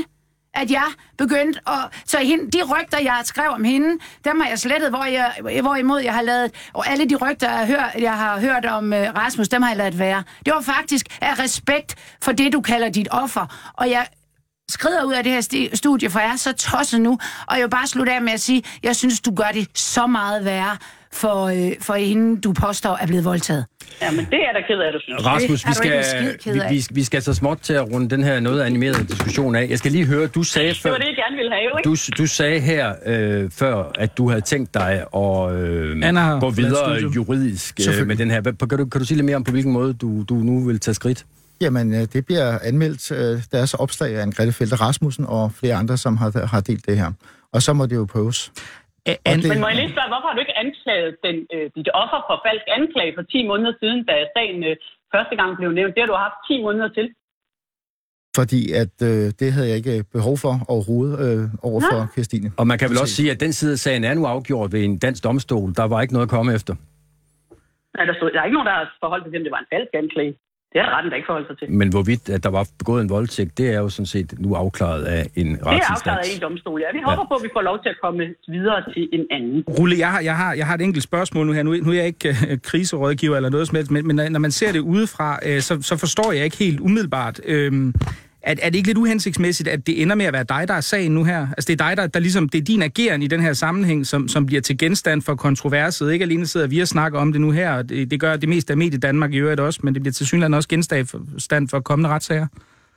at jeg begyndte at... Så hende, de rygter, jeg skrev om hende, dem har jeg slettet, hvor jeg, hvorimod jeg har lavet... Og alle de rygter, jeg hørt, jeg har hørt om uh, Rasmus, dem har jeg lavet være. Det var faktisk af respekt for det, du kalder dit offer. Og jeg skrider ud af det her studie, for jeg er så tosset nu. Og jeg vil bare slutte af med at sige, jeg synes, du gør det så meget værre for, øh, for hende, du påstår er blevet voldtaget. Ja, men det er der ked af, du synes. Rasmus, vi skal, vi, vi, vi skal så småt til at runde den her noget animerede diskussion af. Jeg skal lige høre, du sagde Det før, var det, jeg gerne ville have, ikke? du, du sagde her øh, før, at du havde tænkt dig at øh, Anna gå videre juridisk øh, med den her. Kan du, kan du sige lidt mere om, på hvilken måde du, du nu vil tage skridt? Jamen, øh, det bliver anmeldt øh, deres opslag af Grete Felter Rasmussen og flere andre, som har, har delt det her. Og så må det jo prøves. An- Og det- Men må jeg lige spørge, hvorfor har du ikke anklaget den, øh, dit offer for falsk anklage for 10 måneder siden, da sagen øh, første gang blev nævnt? Det har du haft 10 måneder til. Fordi at øh, det havde jeg ikke behov for overhovedet øh, over for Christine. Og man kan vel også sige, at den side af sagen er nu afgjort ved en dansk domstol. Der var ikke noget at komme efter. Nej, der, stod, der er ikke nogen, der har forholdt sig til, om det var en falsk anklage. Det har retten da ikke forholdt sig til. Men hvorvidt at der var begået en voldtægt, det er jo sådan set nu afklaret af en Det er afklaret af retsinstans. en domstol, ja. Vi håber på, at vi får lov til at komme videre til en anden. Rulle, jeg har, jeg, har, jeg har et enkelt spørgsmål nu her. Nu, nu er jeg ikke øh, kriserådgiver eller noget som helst, men, men når man ser det udefra, øh, så, så forstår jeg ikke helt umiddelbart. Øh, er, er det ikke lidt uhensigtsmæssigt, at det ender med at være dig, der er sagen nu her? Altså det er dig, der, der ligesom, det er din ageren i den her sammenhæng, som, som bliver til genstand for kontroverset. Ikke alene sidder vi og snakker om det nu her, og det, det gør det meste af mediet Danmark i øvrigt også, men det bliver til synligheden også genstand for kommende retssager.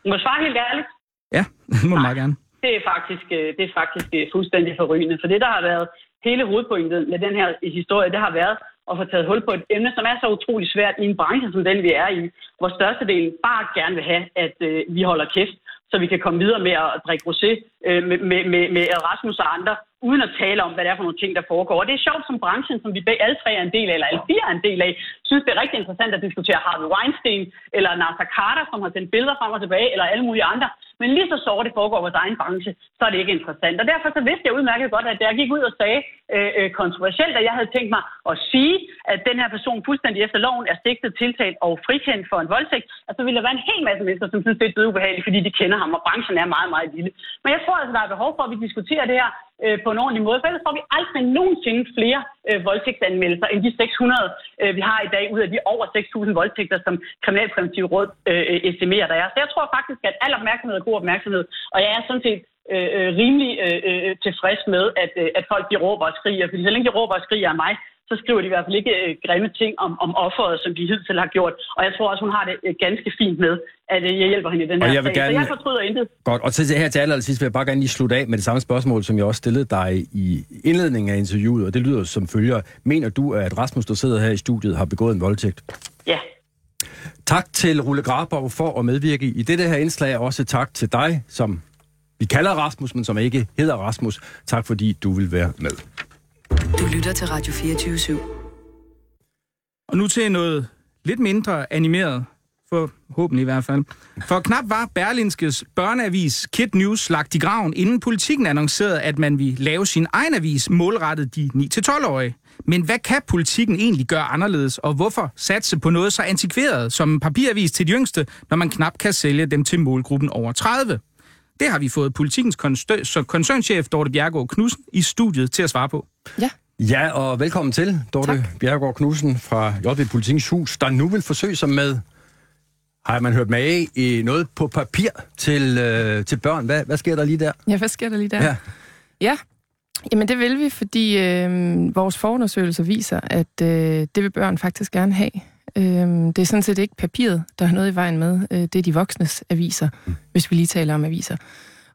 Må jeg svare helt ærligt? Ja, det må du meget gerne. Det er faktisk, øh, det er faktisk øh, fuldstændig forrygende. For det, der har været hele hovedpointet med den her historie, det har været at få taget hul på et emne, som er så utrolig svært i en branche som den, vi er i, hvor størstedelen bare gerne vil have, at øh, vi holder kæft, så vi kan komme videre med at drikke rosé øh, med, med, med, med Rasmus og andre, uden at tale om, hvad det er for nogle ting, der foregår. Og det er sjovt som branchen, som vi alle tre er en del af, eller alle fire er en del af, synes det er rigtig interessant at diskutere Harvey Weinstein, eller Nasser Carter, som har sendt billeder frem og tilbage, eller alle mulige andre. Men lige så såre det foregår i vores egen branche, så er det ikke interessant. Og derfor så vidste jeg udmærket godt, at jeg gik ud og sagde øh, øh, kontroversielt, at jeg havde tænkt mig at sige, at den her person fuldstændig efter loven er sigtet, tiltalt og frikendt for en voldtægt, at så ville der være en hel masse mennesker, som synes, det er ubehageligt, fordi de kender ham, og branchen er meget, meget lille. Men jeg tror altså, der er behov for, at vi diskuterer det her øh, på en ordentlig måde, for ellers får vi aldrig nogensinde flere øh, voldtægtsanmeldelser end de 600, øh, vi har i dag, ud af de over 6.000 voldtægter, som Kriminalpræventiv Råd øh, øh, estimerer, der er. Så jeg tror faktisk, at al opmærksomhed er god opmærksomhed, og jeg er sådan set øh, øh rimelig øh, øh, tilfreds med, at, øh, at folk de råber og skriger, fordi så længe de råber og skriger af mig, så skriver de i hvert fald ikke øh, grimme ting om, om offeret, som de hidtil har gjort. Og jeg tror også, hun har det øh, ganske fint med, at øh, jeg hjælper hende i den Og her jeg vil sag. gerne- Så jeg fortryder intet. Godt, og til her til allersidst vil jeg bare gerne lige slutte af med det samme spørgsmål, som jeg også stillede dig i indledningen af interviewet, og det lyder som følger. Mener du, at Rasmus, der sidder her i studiet, har begået en voldtægt? Ja. Tak til Rulle Grabov for at medvirke i dette her indslag, og også tak til dig, som vi kalder Rasmus, men som ikke hedder Rasmus. Tak fordi du vil være med. Du lytter til Radio 24 /7. Og nu til noget lidt mindre animeret, forhåbentlig i hvert fald. For knap var Berlinskes børneavis Kid News lagt i graven, inden politikken annoncerede, at man ville lave sin egen avis målrettet de 9-12-årige. Men hvad kan politikken egentlig gøre anderledes, og hvorfor satse på noget så antikveret som en papiravis til de yngste, når man knap kan sælge dem til målgruppen over 30? Det har vi fået politikens konstø- koncernchef Dorte Bjergård Knudsen i studiet til at svare på. Ja, og velkommen til, Dorte Bjergård Knudsen fra JV Politikens Hus, der nu vil forsøge sig med, har man hørt med i noget på papir til, øh, til børn. Hvad, hvad sker der lige der? Ja, hvad sker der lige der? Ja. ja. Jamen det vil vi, fordi øh, vores forundersøgelser viser, at øh, det vil børn faktisk gerne have. Øh, det er sådan set ikke papiret, der har noget i vejen med. Øh, det er de voksnes aviser, mm. hvis vi lige taler om aviser.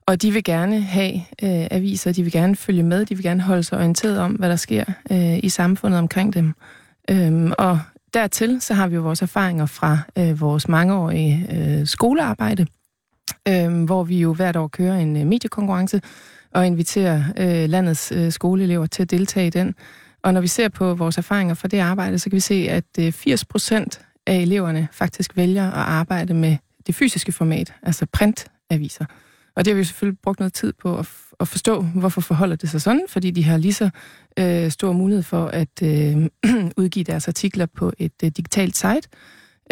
Og de vil gerne have øh, aviser, de vil gerne følge med, de vil gerne holde sig orienteret om, hvad der sker øh, i samfundet omkring dem. Øh, og dertil så har vi jo vores erfaringer fra øh, vores mangeårige øh, skolearbejde, øh, hvor vi jo hvert år kører en øh, mediekonkurrence og inviterer øh, landets øh, skoleelever til at deltage i den. Og når vi ser på vores erfaringer fra det arbejde, så kan vi se, at øh, 80 procent af eleverne faktisk vælger at arbejde med det fysiske format, altså printaviser. Og det har vi selvfølgelig brugt noget tid på at, at forstå, hvorfor forholder det sig sådan, fordi de har lige så øh, stor mulighed for at øh, udgive deres artikler på et øh, digitalt site,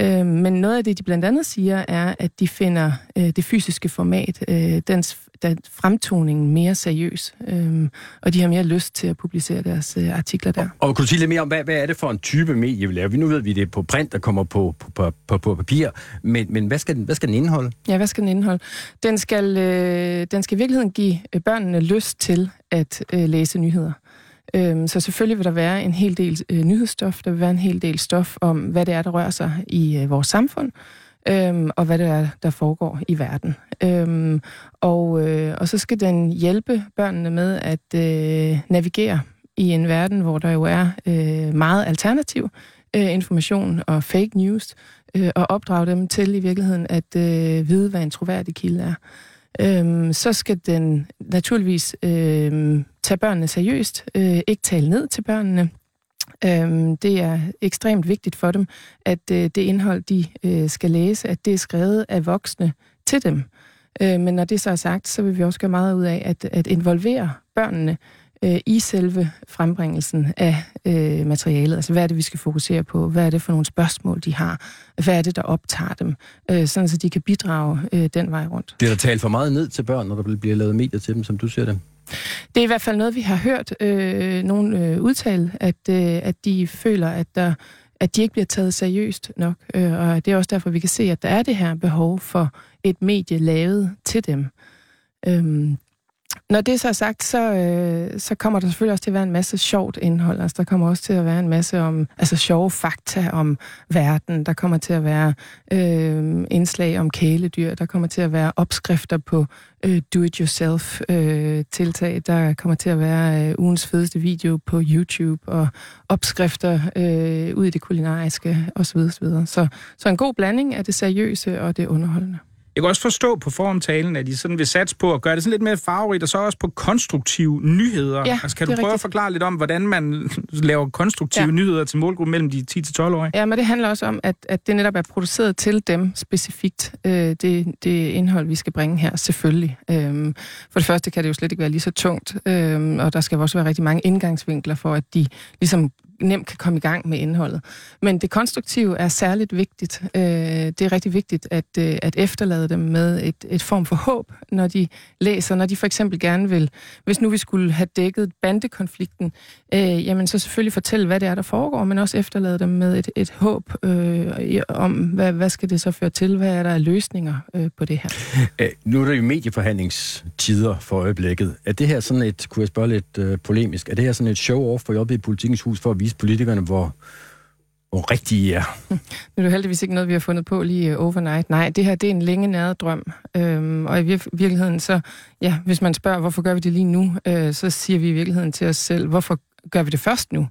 Øh, men noget af det, de blandt andet siger, er, at de finder øh, det fysiske format, øh, dens, den fremtoning mere seriøs, øh, og de har mere lyst til at publicere deres øh, artikler der. Og, og kunne du sige lidt mere om, hvad, hvad er det for en type medie, vi laver? Vi nu ved vi, det er på print, der kommer på, på, på, på, på papir, men, men hvad, skal den, hvad skal den indeholde? Ja, hvad skal den indeholde? Den skal, øh, den skal i virkeligheden give øh, børnene lyst til at øh, læse nyheder. Øhm, så selvfølgelig vil der være en hel del øh, nyhedsstof, der vil være en hel del stof om, hvad det er, der rører sig i øh, vores samfund, øhm, og hvad det er, der foregår i verden. Øhm, og, øh, og så skal den hjælpe børnene med at øh, navigere i en verden, hvor der jo er øh, meget alternativ øh, information og fake news, øh, og opdrage dem til i virkeligheden at øh, vide, hvad en troværdig kilde er øhm, så skal den naturligvis øhm, tage børnene seriøst, øh, ikke tale ned til børnene. Øhm, det er ekstremt vigtigt for dem, at øh, det indhold, de øh, skal læse, at det er skrevet af voksne til dem. Øh, men når det så er sagt, så vil vi også gøre meget ud af at, at involvere børnene øh, i selve frembringelsen af øh, materialet. Altså, hvad er det, vi skal fokusere på? Hvad er det for nogle spørgsmål, de har? Hvad er det, der optager dem? Øh, sådan, så de kan bidrage øh, den vej rundt. Det er der talt for meget ned til børn, når der bliver lavet medier til dem, som du ser det? Det er i hvert fald noget, vi har hørt øh, nogen øh, udtale, at, øh, at de føler, at der at de ikke bliver taget seriøst nok. Øh, og det er også derfor, vi kan se, at der er det her behov for et medie lavet til dem. Øhm, når det så er sagt, så, øh, så kommer der selvfølgelig også til at være en masse sjovt indhold. Altså, der kommer også til at være en masse om, altså sjove fakta om verden. Der kommer til at være øh, indslag om kæledyr. Der kommer til at være opskrifter på øh, do-it-yourself-tiltag. Øh, der kommer til at være øh, ugens fedeste video på YouTube og opskrifter øh, ud i det kulinariske osv. osv. Så, så en god blanding af det seriøse og det underholdende. Jeg kan også forstå på formtalen, at de sådan vil satse på at gøre det sådan lidt mere farverigt, og så også på konstruktive nyheder. Ja, altså, kan du prøve rigtigt. at forklare lidt om, hvordan man laver konstruktive ja. nyheder til målgruppen mellem de 10-12-årige? Ja, men det handler også om, at, at det netop er produceret til dem specifikt, øh, det, det indhold, vi skal bringe her, selvfølgelig. Øhm, for det første kan det jo slet ikke være lige så tungt, øhm, og der skal også være rigtig mange indgangsvinkler for, at de ligesom nemt kan komme i gang med indholdet. Men det konstruktive er særligt vigtigt. Øh, det er rigtig vigtigt at, øh, at efterlade dem med et, et form for håb, når de læser. Når de for eksempel gerne vil, hvis nu vi skulle have dækket bandekonflikten, øh, jamen så selvfølgelig fortælle, hvad det er, der foregår, men også efterlade dem med et, et håb øh, om, hvad, hvad skal det så føre til? Hvad er der af løsninger øh, på det her? Æh, nu er der jo medieforhandlingstider for øjeblikket. Er det her sådan et, kunne jeg spørge lidt øh, polemisk, er det her sådan et show-off for jobbet i politikens hus for at vise politikerne, hvor, hvor rigtige I er? Nu er det heldigvis ikke noget, vi har fundet på lige øh, overnight. Nej, det her det er en længe næret drøm. Øhm, og i vir- virkeligheden så, ja, hvis man spørger, hvorfor gør vi det lige nu, øh, så siger vi i virkeligheden til os selv, hvorfor gør vi det først nu?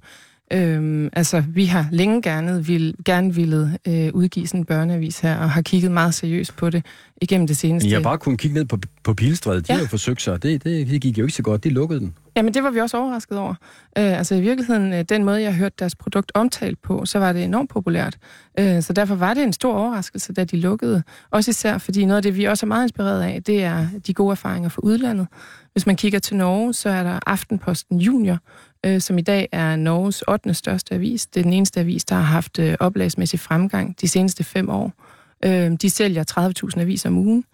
Øhm, altså, vi har længe gerne, vil, gerne ville øh, udgive sådan en børneavis her, og har kigget meget seriøst på det igennem det seneste. Jeg har bare kunnet kigge ned på, på Pilstræde. De Ja. har forsøgt sig. Det, det, det gik jo ikke så godt. De lukkede den. Jamen, det var vi også overrasket over. Øh, altså i virkeligheden, øh, den måde, jeg hørte deres produkt omtalt på, så var det enormt populært. Øh, så derfor var det en stor overraskelse, da de lukkede. Også især, fordi noget af det, vi også er meget inspireret af, det er de gode erfaringer fra udlandet. Hvis man kigger til Norge, så er der Aftenposten Junior, øh, som i dag er Norges 8. største avis. Det er den eneste avis, der har haft øh, oplagsmæssig fremgang de seneste fem år. Øh, de sælger 30.000 aviser om ugen.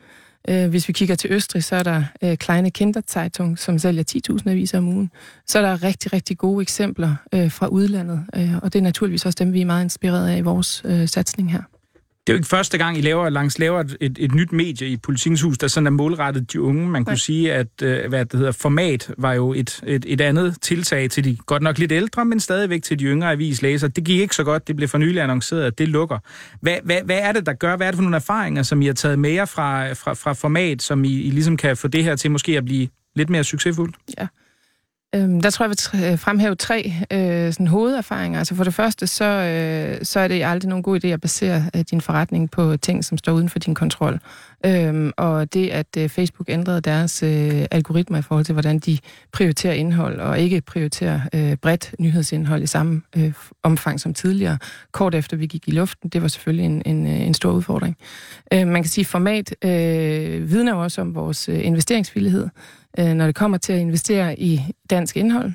Øh, hvis vi kigger til Østrig, så er der øh, Kleine Kinderzeitung, som sælger 10.000 aviser om ugen. Så er der rigtig, rigtig gode eksempler øh, fra udlandet, øh, og det er naturligvis også dem, vi er meget inspireret af i vores øh, satsning her. Det er jo ikke første gang, I laver, langs laver et, et, nyt medie i Politikens Hus, der sådan er målrettet de unge. Man kunne Nej. sige, at øh, hvad det hedder, format var jo et, et, et andet tiltag til de godt nok lidt ældre, men stadigvæk til de yngre avislæsere. Det gik ikke så godt. Det blev for nylig annonceret, at det lukker. Hvad, hvad, hvad er det, der gør? Hvad er det for nogle erfaringer, som I har taget med jer fra, fra, fra format, som I, I ligesom kan få det her til måske at blive lidt mere succesfuldt? Øhm, der tror jeg, jeg vil øh, fremhæve tre øh, sådan hovederfaringer. Altså for det første, så, øh, så er det aldrig nogen god idé at basere øh, din forretning på ting, som står uden for din kontrol. Øhm, og det, at øh, Facebook ændrede deres øh, algoritmer i forhold til, hvordan de prioriterer indhold, og ikke prioriterer øh, bredt nyhedsindhold i samme øh, omfang som tidligere, kort efter vi gik i luften, det var selvfølgelig en, en, øh, en stor udfordring. Øh, man kan sige, format øh, vidner også om vores øh, investeringsvillighed øh, når det kommer til at investere i dansk indhold.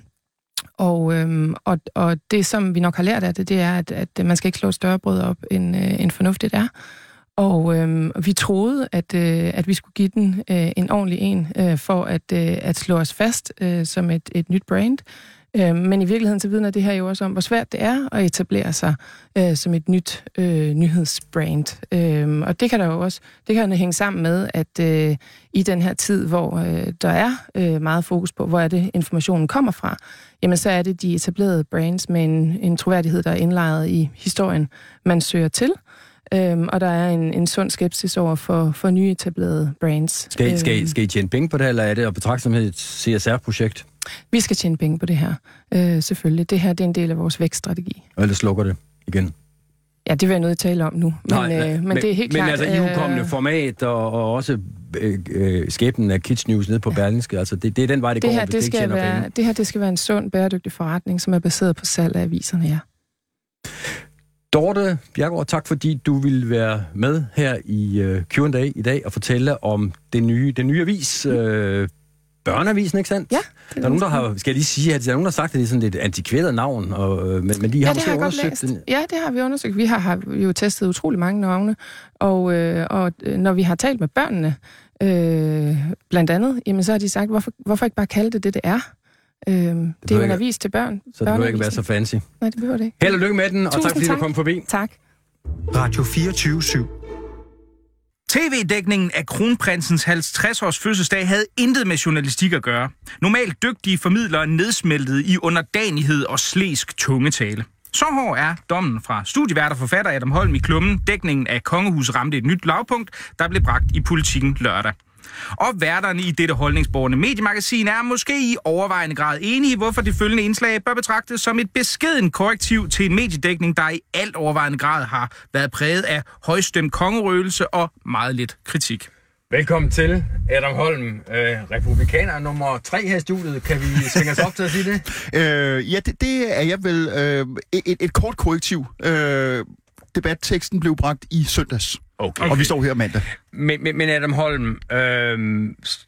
Og, øhm, og, og det, som vi nok har lært af det, det er, at, at man skal ikke slå et større brød op, end, øh, end fornuftigt er. Og øhm, vi troede, at, øh, at vi skulle give den øh, en ordentlig en, øh, for at, øh, at slå os fast øh, som et, et nyt brand. Øh, men i virkeligheden så vidner det her jo også om, hvor svært det er at etablere sig øh, som et nyt øh, nyhedsbrand. Øh, og det kan der jo også det kan hænge sammen med, at øh, i den her tid, hvor øh, der er øh, meget fokus på, hvor er det informationen kommer fra, jamen så er det de etablerede brands med en, en troværdighed, der er indlejret i historien, man søger til. Øhm, og der er en, en sund skepsis over for, for nyetablerede brands. Skal I, skal, I, Øhm, skal I tjene penge på det, eller er det at betragte som et CSR-projekt? Vi skal tjene penge på det her, øh, selvfølgelig. Det her det er en del af vores vækststrategi. Og ellers lukker det igen? Ja, det vil jeg nødt til at tale om nu. Men, Nej, øh, men, det er helt men klart... altså ihukommende format og, og også øh, øh, skæbnen af Kids News nede på Berlingske, altså det, det er den vej, det, det går, her, det, ikke skal være, penge. det her det skal være en sund, bæredygtig forretning, som er baseret på salg af aviserne, ja. Dorte Bjergård, tak fordi du ville være med her i øh, Q&A i dag og fortælle om den nye, den nye avis, øh, Børneavisen, ikke sandt? Ja. Der er nogen, der har, skal jeg lige sige, at der er nogen, der har sagt, at det er sådan et antikveret navn, og, øh, men, men de har Ja, det måske har undersøgt den. Ja, det har vi undersøgt. Vi har, har jo testet utrolig mange navne, og, øh, og øh, når vi har talt med børnene, øh, blandt andet, jamen så har de sagt, hvorfor, hvorfor ikke bare kalde det det, det er? Øh, det, er jo en avis til børn. Så det behøver ikke være så fancy. Nej, det behøver det ikke. Held og lykke med den, og Tusind tak fordi du tak. kom forbi. Tak. Radio 24 /7. TV-dækningen af kronprinsens 50-års fødselsdag havde intet med journalistik at gøre. Normalt dygtige formidlere nedsmeltede i underdanighed og slæsk tungetale. Så hård er dommen fra studievært og forfatter Adam Holm i klummen. Dækningen af Kongehus ramte et nyt lavpunkt, der blev bragt i politikken lørdag. Og værterne i dette holdningsborgende mediemagasin er måske i overvejende grad enige, hvorfor det følgende indslag bør betragtes som et beskeden korrektiv til en mediedækning, der i alt overvejende grad har været præget af højstemt kongerøgelse og meget lidt kritik. Velkommen til, Adam Holm, øh, republikaner nummer tre her i studiet. Kan vi svinge os op til at sige det? Øh, ja, det, det er jeg vel. Øh, et, et kort korrektiv. Øh, debatteksten blev bragt i søndags, Okay. og vi står her mandag. Men, men, men Adam Holm, øh,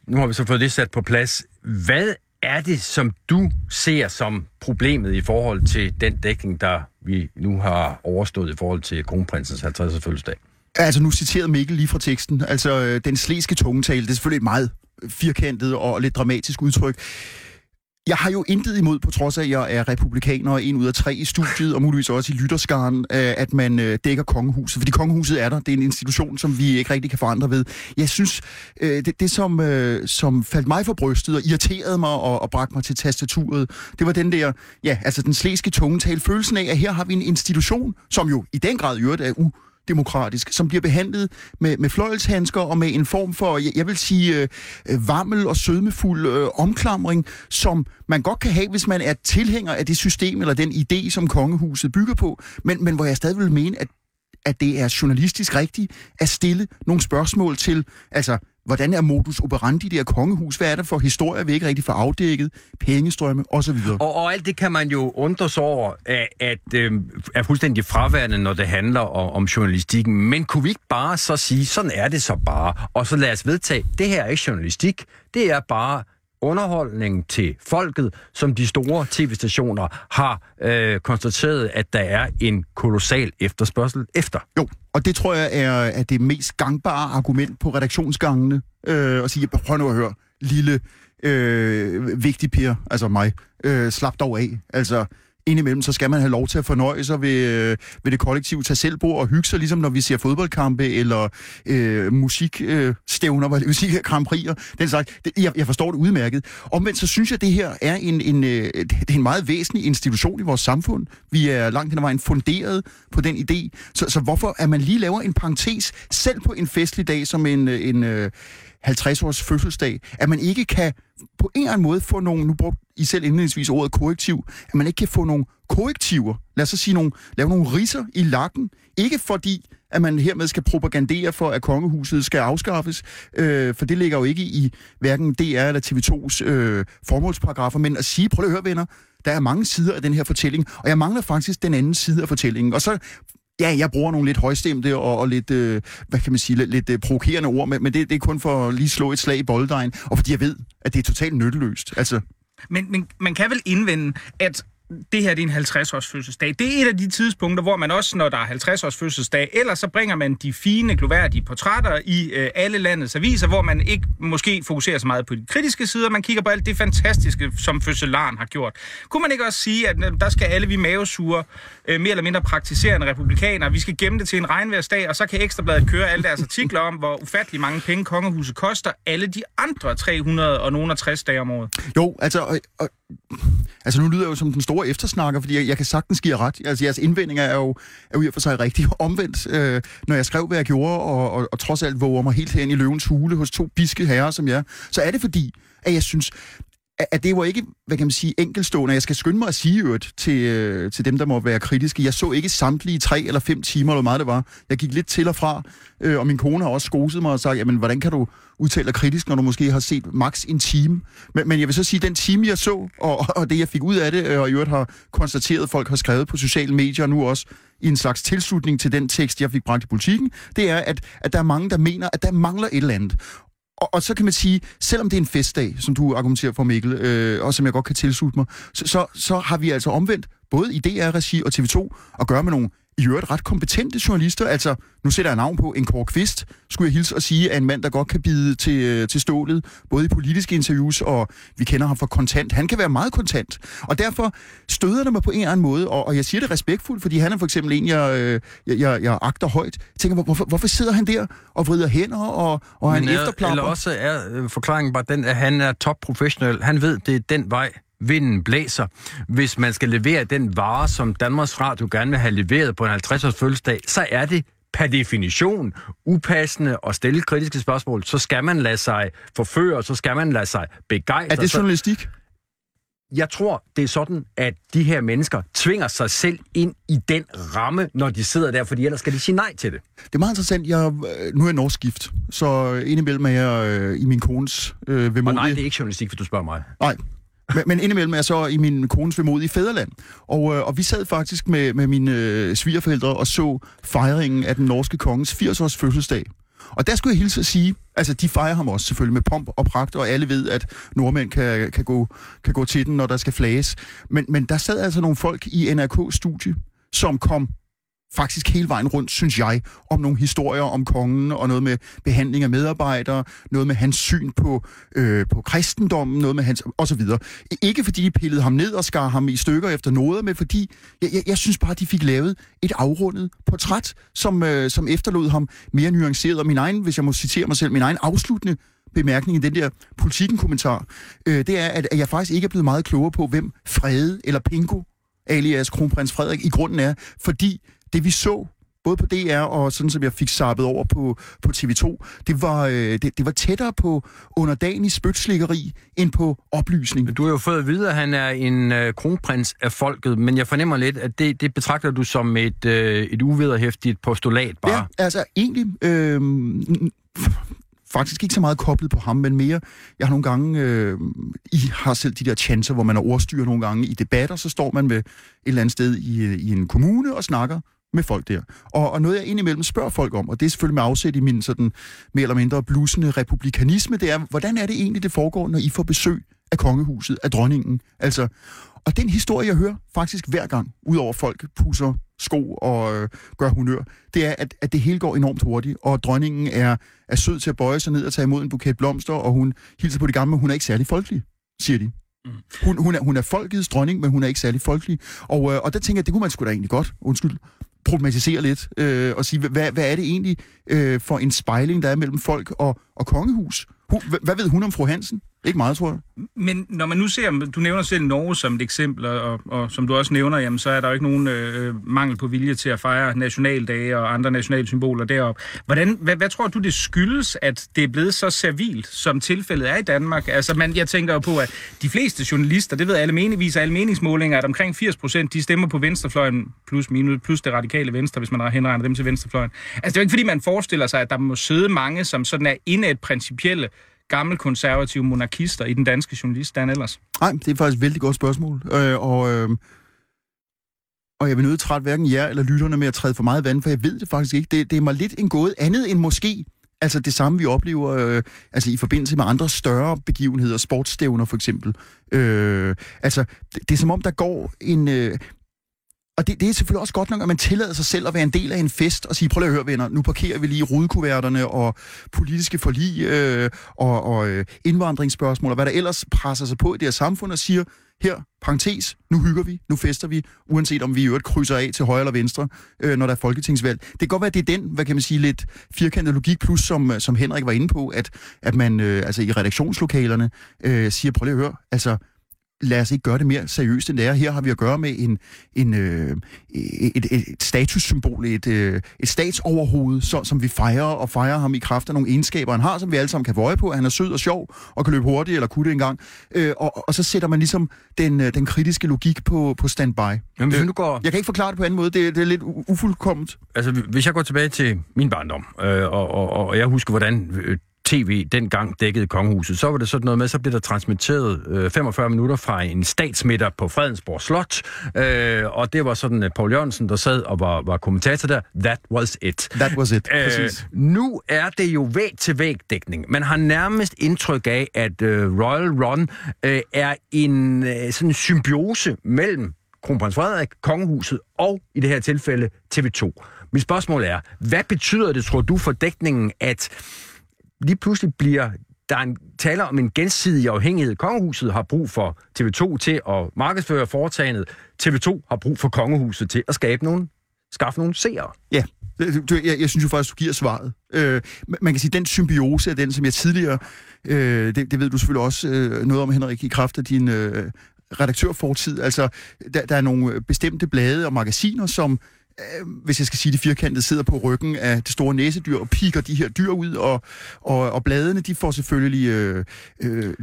nu har vi så fået det sat på plads. Hvad er det, som du ser som problemet i forhold til den dækning, der vi nu har overstået i forhold til kronprinsens 50. fødselsdag? Altså, nu citerede Mikkel lige fra teksten. Altså, øh, den slæske tungetale, det er selvfølgelig et meget firkantet og lidt dramatisk udtryk. Jeg har jo intet imod, på trods af, at jeg er republikaner og en ud af tre i studiet, og muligvis også i lytterskaren, øh, at man øh, dækker kongehuset. Fordi kongehuset er der. Det er en institution, som vi ikke rigtig kan forandre ved. Jeg synes, øh, det, det som, som faldt mig for brystet og irriterede mig og, og bragte mig til tastaturet, det var den der, ja, altså den slæske tungetale. Følelsen af, at her har vi en institution, som jo i den grad i øvrigt er u demokratisk, som bliver behandlet med, med fløjelshandsker og med en form for, jeg, jeg vil sige, øh, øh, varmel og sødmefuld øh, omklamring, som man godt kan have, hvis man er tilhænger af det system eller den idé, som kongehuset bygger på, men, men hvor jeg stadig vil mene, at at det er journalistisk rigtigt at stille nogle spørgsmål til, altså, hvordan er modus operandi i det her kongehus? Hvad er det for historier, vi ikke rigtig får afdækket? Pengestrømme osv. Og, og alt det kan man jo undres over, at, at øh, er fuldstændig fraværende, når det handler om, om journalistikken. Men kunne vi ikke bare så sige, sådan er det så bare, og så lad os vedtage, det her er ikke journalistik, det er bare underholdning til folket, som de store tv-stationer har øh, konstateret, at der er en kolossal efterspørgsel efter. Jo, og det tror jeg er, er det mest gangbare argument på redaktionsgangene. Øh, at sige, prøv nu at høre, lille øh, vigtig piger, altså mig, øh, slap dog af. Altså, indimellem, så skal man have lov til at fornøje sig ved, øh, ved det kollektive tag selvbord og hygge sig, ligesom når vi ser fodboldkampe eller øh, musikstævner, øh, musik Grand Prix'er, den slags. Det, jeg, jeg forstår det udmærket. Omvendt så synes jeg, at det her er en, en, øh, det er en meget væsentlig institution i vores samfund. Vi er langt hen ad vejen funderet på den idé. Så, så hvorfor at man lige laver en parentes, selv på en festlig dag som en, øh, en øh, 50-års fødselsdag, at man ikke kan på en eller anden måde få nogle, nu brugte I selv indledningsvis ordet korrektiv, at man ikke kan få nogle korrektiver, lad os så sige nogle, lave nogle riser i lakken, ikke fordi, at man hermed skal propagandere for, at kongehuset skal afskaffes, øh, for det ligger jo ikke i hverken DR eller TV2's øh, formålsparagrafer, men at sige, prøv at høre venner, der er mange sider af den her fortælling, og jeg mangler faktisk den anden side af fortællingen, og så Ja, jeg bruger nogle lidt højstemte og, og lidt, øh, hvad kan man sige, lidt, lidt øh, provokerende ord, men, men det, det er kun for at lige slå et slag i bolddejen, og fordi jeg ved, at det er totalt nytteløst. Altså, Men, men man kan vel indvende, at det her det er en 50-års fødselsdag. Det er et af de tidspunkter, hvor man også, når der er 50-års fødselsdag, ellers så bringer man de fine, gloværdige portrætter i øh, alle landets aviser, hvor man ikke måske fokuserer så meget på de kritiske sider, man kigger på alt det fantastiske, som fødselaren har gjort. Kunne man ikke også sige, at øh, der skal alle vi mavesure, øh, mere eller mindre praktiserende republikaner. vi skal gemme det til en regnværsdag, og så kan Ekstrabladet køre alle deres artikler om, hvor ufattelig mange penge kongehuset koster alle de andre 300 og 60 dage om året. Jo, altså, og, og, altså nu lyder jeg jo som den store eftersnakker, fordi jeg, jeg kan sagtens give jer ret. Altså jeres indvendinger er jo, er jo i og for sig rigtig omvendt. Øh, når jeg skrev, hvad jeg gjorde, og, og, og trods alt våger mig helt hen i løvens hule hos to biske herrer som jeg, så er det fordi, at jeg synes, at det var ikke, hvad kan man sige, enkelstående. Jeg skal skynde mig at sige øvrigt til, øh, til dem, der må være kritiske. Jeg så ikke samtlige tre eller fem timer, eller hvor meget det var. Jeg gik lidt til og fra, øh, og min kone har også skoset mig og sagt, jamen, hvordan kan du udtale dig kritisk, når du måske har set maks en time? Men, men jeg vil så sige, den time, jeg så, og, og det, jeg fik ud af det, øh, og i øvrigt har konstateret, at folk har skrevet på sociale medier nu også, i en slags tilslutning til den tekst, jeg fik bragt i politikken, det er, at, at der er mange, der mener, at der mangler et eller andet. Og, og så kan man sige, selvom det er en festdag, som du argumenterer for, Mikkel, øh, og som jeg godt kan tilslutte mig, så, så, så har vi altså omvendt, både i DR-regi og TV2, at gøre med nogle i øvrigt ret kompetente journalister. Altså, nu sætter jeg navn på en Kåre Kvist, skulle jeg hilse at sige, er en mand, der godt kan bide til, øh, til stålet, både i politiske interviews, og vi kender ham for kontant. Han kan være meget kontant, og derfor støder det mig på en eller anden måde, og, og jeg siger det respektfuldt, fordi han er for eksempel en, jeg, øh, jeg, jeg, jeg agter højt. Jeg tænker, hvorfor, hvorfor sidder han der og vrider hænder, og, og han efterplapper? Eller også er øh, forklaringen bare den, at han er top professional. Han ved, det er den vej, vinden blæser. Hvis man skal levere den vare, som Danmarks Radio gerne vil have leveret på en 50-års fødselsdag, så er det per definition upassende og stille kritiske spørgsmål, så skal man lade sig forføre, så skal man lade sig begejstre. Er det journalistik? Jeg tror, det er sådan, at de her mennesker tvinger sig selv ind i den ramme, når de sidder der, fordi ellers skal de sige nej til det. Det er meget interessant. Jeg, nu er jeg norsk gift, så indimellem er jeg øh, i min kones øh, vemodige... Og nej, det er ikke journalistik, hvis du spørger mig. Nej, men, men indimellem er jeg så i min kones i fæderland. Og, øh, og vi sad faktisk med, med mine øh, svigerforældre og så fejringen af den norske konges 80-års fødselsdag. Og der skulle jeg hilse at sige, altså de fejrer ham også selvfølgelig med pomp og pragt, og alle ved, at nordmænd kan, kan, gå, kan gå til den, når der skal flages. Men, men der sad altså nogle folk i NRK-studie, som kom faktisk hele vejen rundt, synes jeg, om nogle historier om kongen, og noget med behandling af medarbejdere, noget med hans syn på, øh, på kristendommen, noget med hans, og så videre. Ikke fordi de pillede ham ned og skar ham i stykker efter noget, men fordi, jeg, jeg, jeg synes bare, de fik lavet et afrundet portræt, som, øh, som efterlod ham mere nuanceret. Og min egen, hvis jeg må citere mig selv, min egen afsluttende bemærkning i den der politikken-kommentar, øh, det er, at, at jeg faktisk ikke er blevet meget klogere på, hvem Frede eller Pingo, alias kronprins Frederik, i grunden er, fordi det vi så, både på DR og sådan som jeg fik sappet over på, på TV2, det var, øh, det, det var tættere på underdanig spytslikkeri end på oplysning. Du har jo fået at vide, at han er en øh, kronprins af folket, men jeg fornemmer lidt, at det, det betragter du som et, øh, et uvederhæftigt postulat bare. Ja, altså egentlig... Øh, faktisk ikke så meget koblet på ham, men mere, jeg har nogle gange, øh, I har selv de der chancer, hvor man er ordstyr nogle gange i debatter, så står man med et eller andet sted i, i en kommune og snakker med folk der. Og, og noget, jeg indimellem spørger folk om, og det er selvfølgelig med afsæt i min sådan mere eller mindre blusende republikanisme, det er, hvordan er det egentlig, det foregår, når I får besøg af kongehuset, af dronningen? Altså, og den historie, jeg hører faktisk hver gang, udover folk pusser sko og øh, gør honør, det er, at, at det hele går enormt hurtigt, og dronningen er, er sød til at bøje sig ned og tage imod en buket blomster, og hun hilser på de gamle, men hun er ikke særlig folkelig, siger de. Mm. Hun, hun, er, hun er folkets dronning, men hun er ikke særlig folkelig. Og, øh, og der tænker jeg, det kunne man sgu da egentlig godt, undskyld, problematisere lidt, øh, og sige, hvad, hvad er det egentlig øh, for en spejling, der er mellem folk og, og kongehus? Hun, hvad ved hun om fru Hansen? Ikke meget, tror jeg. Men når man nu ser, du nævner selv Norge som et eksempel, og, og som du også nævner, jamen, så er der jo ikke nogen øh, mangel på vilje til at fejre nationaldage og andre nationale symboler deroppe. Hvordan, hvad, hvad tror du, det skyldes, at det er blevet så servilt, som tilfældet er i Danmark? Altså, man, jeg tænker jo på, at de fleste journalister, det ved alle menigvis alle meningsmålinger, at omkring 80 procent, de stemmer på venstrefløjen, plus, minus, plus det radikale venstre, hvis man henregner dem til venstrefløjen. Altså, det er jo ikke, fordi man forestiller sig, at der må sidde mange, som sådan er inde et principielle gammel konservative monarkister i den danske journaliststand ellers? Nej, det er faktisk et vældig godt spørgsmål. Øh, og, øh, og jeg vil nødt træt hverken jer eller lytterne med at træde for meget vand, for jeg ved det faktisk ikke. Det, det er mig lidt en gåde andet end måske, Altså det samme, vi oplever øh, altså i forbindelse med andre større begivenheder, sportsstævner for eksempel. Øh, altså, det, det er som om, der går en... Øh, og det, det er selvfølgelig også godt nok, at man tillader sig selv at være en del af en fest og sige, prøv lige at høre venner, nu parkerer vi lige rudekuverterne og politiske forlig øh, og, og øh, indvandringsspørgsmål og hvad der ellers presser sig på i det her samfund og siger, her, parentes, nu hygger vi, nu fester vi, uanset om vi i øvrigt krydser af til højre eller venstre, øh, når der er folketingsvalg. Det kan godt være, at det er den, hvad kan man sige, lidt firkantet logik, plus som, øh, som Henrik var inde på, at, at man øh, altså i redaktionslokalerne øh, siger, prøv lige at høre, altså lad os ikke gøre det mere seriøst end det er. Her har vi at gøre med en, en, øh, et, et, et statussymbol, et, øh, et statsoverhoved, så, som vi fejrer, og fejrer ham i kraft af nogle egenskaber, han har, som vi alle sammen kan få øje på. Han er sød og sjov, og kan løbe hurtigt, eller kunne det engang. Øh, og, og så sætter man ligesom den, øh, den kritiske logik på, på standby. Men hvis Øh, nu går... Jeg kan ikke forklare det på anden måde. Det, det er lidt ufuldkomment. Altså, hvis jeg går tilbage til min barndom, øh, og, og, og jeg husker, hvordan øh, tv dengang dækkede kongehuset, så var det sådan noget med, så blev der transmitteret øh, 45 minutter fra en statsmiddag på Fredensborg Slot, øh, og det var sådan øh, Paul Jørgensen, der sad og var, var kommentator der. That was it. That was it, Øh, præcis. nu er det jo væg til væg dækning. Man har nærmest indtryk af, at øh, Royal Run øh, er en øh, sådan symbiose mellem kronprins Frederik, kongehuset og i det her tilfælde TV2. Mit spørgsmål er, hvad betyder det, tror du, for dækningen, at lige pludselig bliver der en taler om en gensidig afhængighed. Kongehuset har brug for TV2 til at markedsføre foretagendet. TV2 har brug for kongehuset til at skabe nogle, skaffe nogle seere. Ja, jeg, jeg, jeg synes jo faktisk, du giver svaret. Øh, man- kan sige, den symbiose er den, som jeg tidligere, øh, det, det ved du selvfølgelig også øh, noget om, Henrik, i kraft af din øh, redaktørfortid. Altså, der, der er nogle bestemte blade og magasiner, som hvis jeg skal sige det firkantet, sidder på ryggen af det store næsedyr og piker de her dyr ud, og, og, og bladene, de får selvfølgelig, øh, øh,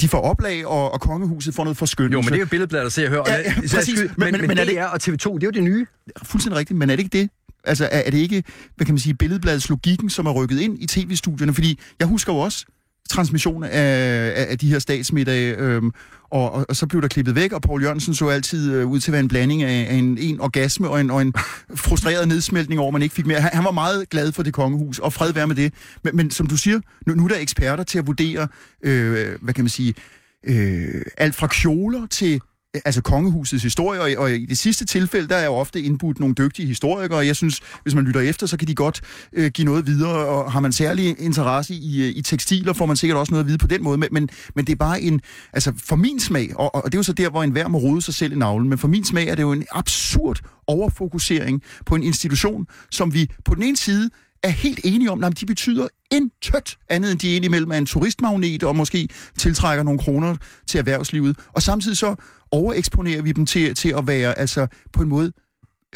de, får oplag, og, og kongehuset får noget forskyndelse. Jo, men det er jo billedbladet, der ser og hører. Ja, ja, præcis. Men, men, men, men, er det- DR og TV2, det er jo det nye. fuldstændig rigtigt, men er det ikke det? Altså, er, er det ikke, hvad kan man sige, billedbladets logikken, som er rykket ind i tv-studierne? Fordi jeg husker jo også transmission af, af, af de her statsmiddage, øhm, og, og, og så blev der klippet væk, og Paul Jørgensen så altid øh, ud til at være en blanding af, af en, en orgasme og en, og en frustreret nedsmeltning over, at man ikke fik mere. Han, han var meget glad for det kongehus, og fred være med det. Men, men som du siger, nu, nu er der eksperter til at vurdere, øh, hvad kan man sige, øh, alt fra kjoler til Øh, altså kongehusets historie, og, og i det sidste tilfælde, der er jo ofte indbudt nogle dygtige historikere, og jeg synes, hvis man lytter efter, så kan de godt øh, give noget videre, og har man særlig interesse i, øh, i tekstiler, får man sikkert også noget at vide på den måde, men, men, men det er bare en, altså for min smag, og, og det er jo så der, hvor enhver må rode sig selv i navlen, men for min smag er det jo en absurd overfokusering på en institution, som vi på den ene side er helt enige om, at de betyder intet andet end de indimellem er en turistmagnet og måske tiltrækker nogle kroner til erhvervslivet. Og samtidig så overeksponerer vi dem til, til at være altså på en måde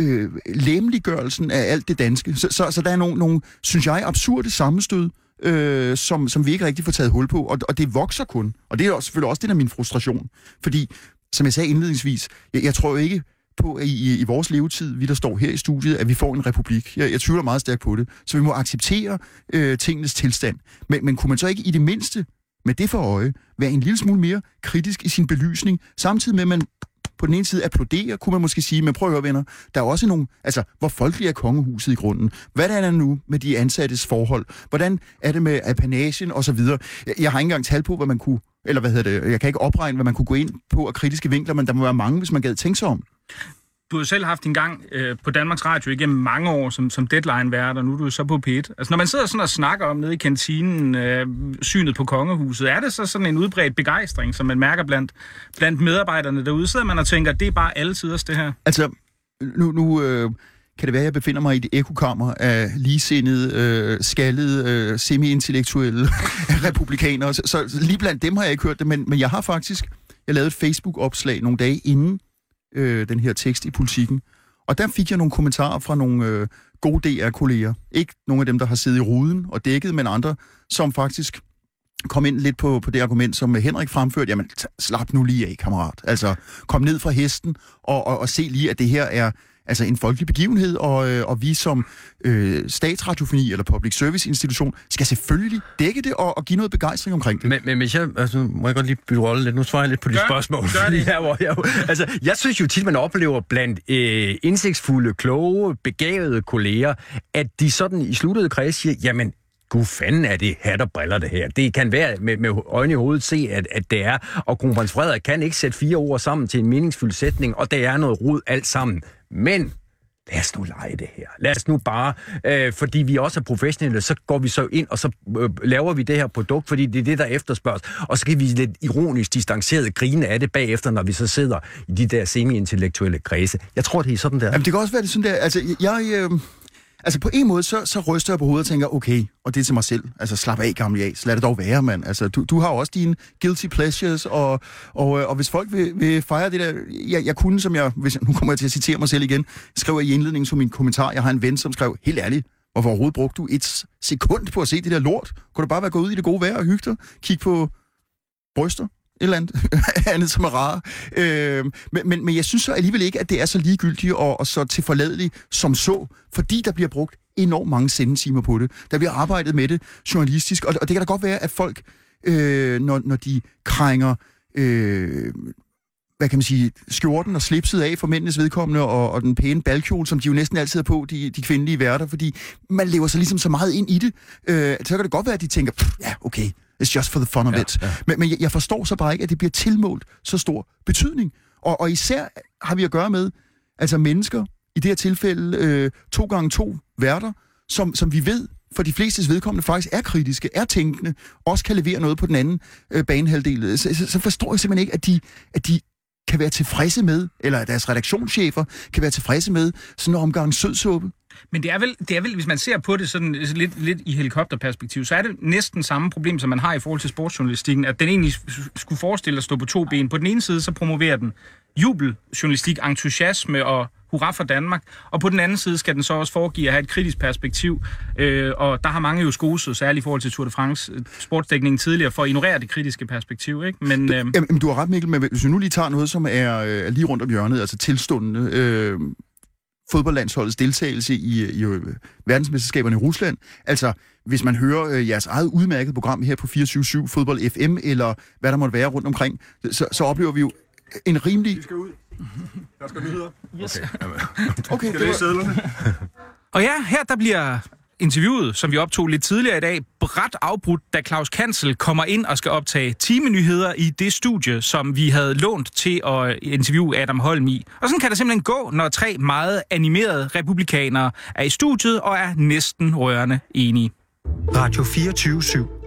øh, læmeliggørelsen af alt det danske. Så, så, så der er nogle, nogle, synes jeg, absurde sammenstød, øh, som, som vi ikke rigtig får taget hul på, og, og det vokser kun. Og det er selvfølgelig også det, der er min frustration. Fordi, som jeg sagde indledningsvis, jeg, jeg tror jo ikke på, at i, i vores levetid, vi der står her i studiet, at vi får en republik. Jeg, jeg tvivler meget stærkt på det. Så vi må acceptere øh, tingenes tilstand. Men, men kunne man så ikke i det mindste med det for øje være en lille smule mere kritisk i sin belysning, samtidig med, at man på den ene side applauderer, kunne man måske sige, men prøv at høre, venner, der er også nogle, altså, hvor folkelig er kongehuset i grunden? Hvad er der nu med de ansattes forhold? Hvordan er det med apanagen og så videre? Jeg, jeg har ikke engang tal på, hvad man kunne, eller hvad hedder det, jeg kan ikke opregne, hvad man kunne gå ind på af kritiske vinkler, men der må være mange, hvis man gad tænke sig om. Du har selv haft en gang øh, på Danmarks Radio igennem mange år som, som deadline-vært, og nu er du så på P1. Altså, når man sidder sådan og snakker om nede i kantinen øh, synet på kongehuset, er det så sådan en udbredt begejstring, som man mærker blandt, blandt medarbejderne derude? Sidder man og tænker, det er bare alle tiders det her? Altså, nu, nu øh, kan det være, at jeg befinder mig i et ekokammer af ligesindede, øh, skaldede, øh, semi-intellektuelle republikanere. Så, så lige blandt dem har jeg ikke hørt det, men, men jeg har faktisk jeg lavede et Facebook-opslag nogle dage inden øh, den her tekst i politikken. Og der fik jeg nogle kommentarer fra nogle øh, gode DR-kolleger. Ikke nogle af dem, der har siddet i ruden og dækket, men andre, som faktisk kom ind lidt på, på det argument, som Henrik fremførte. Jamen, t- slap nu lige af, kammerat. Altså, kom ned fra hesten og, og, og se lige, at det her er altså en folkelig begivenhed, og, øh, og vi som øh, statsradiofoni eller public service institution skal selvfølgelig dække det og, og give noget begejstring omkring det. Men, men hvis jeg, altså, må jeg godt lige bytte rolle lidt. Nu svarer jeg lidt på de Gør- spørgsmål. gør det. Her, hvor jeg, altså, jeg synes jo tit, man oplever blandt øh, indsigtsfulde, kloge, begavede kolleger, at de sådan i sluttede kreds siger, jamen, gud fanden er det hat og briller det her. Det kan være med, med øjne i hovedet se, at, at det er, og kronprins Frederik kan ikke sætte fire ord sammen til en meningsfuld sætning, og det er noget rod alt sammen. Men lad os nu lege det her. Lad os nu bare, øh, fordi vi også er professionelle, så går vi så ind, og så øh, laver vi det her produkt, fordi det er det, der efterspørges. Og så kan vi lidt ironisk distanceret grine af det bagefter, når vi så sidder i de der semi-intellektuelle kredse. Jeg tror, det er sådan der. Jamen, det kan også være det sådan der, altså, jeg... Øh... Altså på en måde, så, så ryster jeg på hovedet og tænker, okay, og det er til mig selv. Altså slap af, gamle jæs. Lad det dog være, mand. Altså, du, du har også dine guilty pleasures, og, og, øh, og hvis folk vil, vil fejre det der... Jeg, jeg kunne, som jeg... Hvis, nu kommer jeg til at citere mig selv igen. Skriver i indledningen som min kommentar. Jeg har en ven, som skrev, helt ærligt, hvorfor overhovedet brugte du et sekund på at se det der lort? Kunne du bare være gået ud i det gode vejr og hygge dig? Kig på bryster, eller andet, andet som er rare. Øh, men, men, men jeg synes så alligevel ikke, at det er så ligegyldigt og, og så tilforladeligt som så, fordi der bliver brugt enormt mange sendetimer på det. Der bliver arbejdet med det journalistisk, og, og det kan da godt være, at folk, øh, når, når de krænger... Øh, hvad kan man sige, skjorten og slipset af for mændenes vedkommende, og, og den pæne balkjole, som de jo næsten altid har på, de, de kvindelige værter, fordi man lever sig ligesom så meget ind i det. Øh, så kan det godt være, at de tænker, ja, okay, It's just for the fun of Ja, it. ja. Men, men jeg, forstår så bare ikke, at det bliver tilmålt så stor betydning. Og, og især har vi at gøre med altså mennesker, i det her tilfælde øh, to gange to værter, som, som vi ved for de flestes vedkommende faktisk er kritiske, er tænkende, også kan levere noget på den anden øh, banehalvdel. Så, så, så forstår jeg simpelthen ikke, at de, at de kan være tilfredse med, eller at deres redaktionschefer kan være tilfredse med sådan en omgang sødsuppe. Men det er, vel, det er vel, hvis man ser på det sådan lidt, lidt i helikopterperspektiv, så er det næsten samme problem, som man har i forhold til sportsjournalistikken, at den egentlig skulle forestille at stå på to ben. På den ene side, så promoverer den jubeljournalistik, entusiasme og hurra for Danmark, og på den anden side skal den så også foregive at have et kritisk perspektiv, øh, og der har mange jo skoset, særligt i forhold til Tour de France øh, sportsdækningen tidligere, for at ignorere det kritiske perspektiv, ikke? Men, øh, Jamen, du har ret, Mikkel, men hvis vi nu lige tager noget, som er øh, lige rundt om hjørnet, altså tilstundende øh, fodboldlandsholdets deltagelse i, i øh, verdensmesterskaberne i Rusland. Altså, hvis man hører øh, jeres eget udmærkede program her på 24-7, Fodbold FM, eller hvad der måtte være rundt omkring, så, så oplever vi jo en rimelig... skal ud. Der skal nyheder. Yes. Okay, Skal læse sædlerne. Og ja, her der bliver interviewet, som vi optog lidt tidligere i dag, bræt afbrudt, da Claus Kansel kommer ind og skal optage timenyheder i det studie, som vi havde lånt til at interviewe Adam Holm i. Og sådan kan det simpelthen gå, når tre meget animerede republikanere er i studiet og er næsten rørende enige. Radio 24 /7.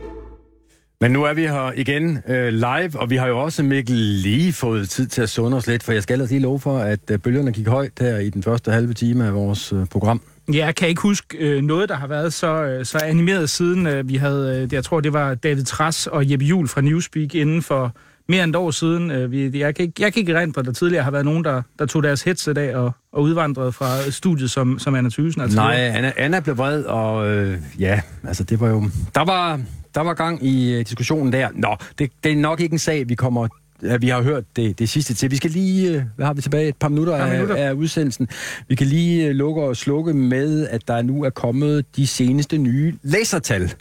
Men nu er vi her igen øh, live, og vi har jo også, Mikkel, lige fået tid til at sunde os lidt, for jeg skal ellers lige love for, at øh, bølgerne gik højt her i den første halve time af vores øh, program. Ja, jeg kan ikke huske øh, noget, der har været så, øh, så animeret siden øh, vi havde, øh, jeg tror det var David Tras og Jeppe Jul fra Newspeak inden for mere end et år siden. Øh, vi, jeg, kan ikke, jeg kan ikke rent på, at der tidligere har været nogen, der, der tog deres headset af og, og udvandrede fra studiet som, som Anna Thysen. Altså, Nej, Anna, Anna blev vred, og øh, ja, altså det var jo... Der var, der var gang i øh, diskussionen der. Nå, det, det er nok ikke en sag, vi kommer Ja, vi har hørt det, det sidste til. Vi skal lige, øh, hvad har vi tilbage? Et par minutter, par minutter. Af, af udsendelsen. Vi kan lige øh, lukke og slukke med, at der nu er kommet de seneste nye læsertal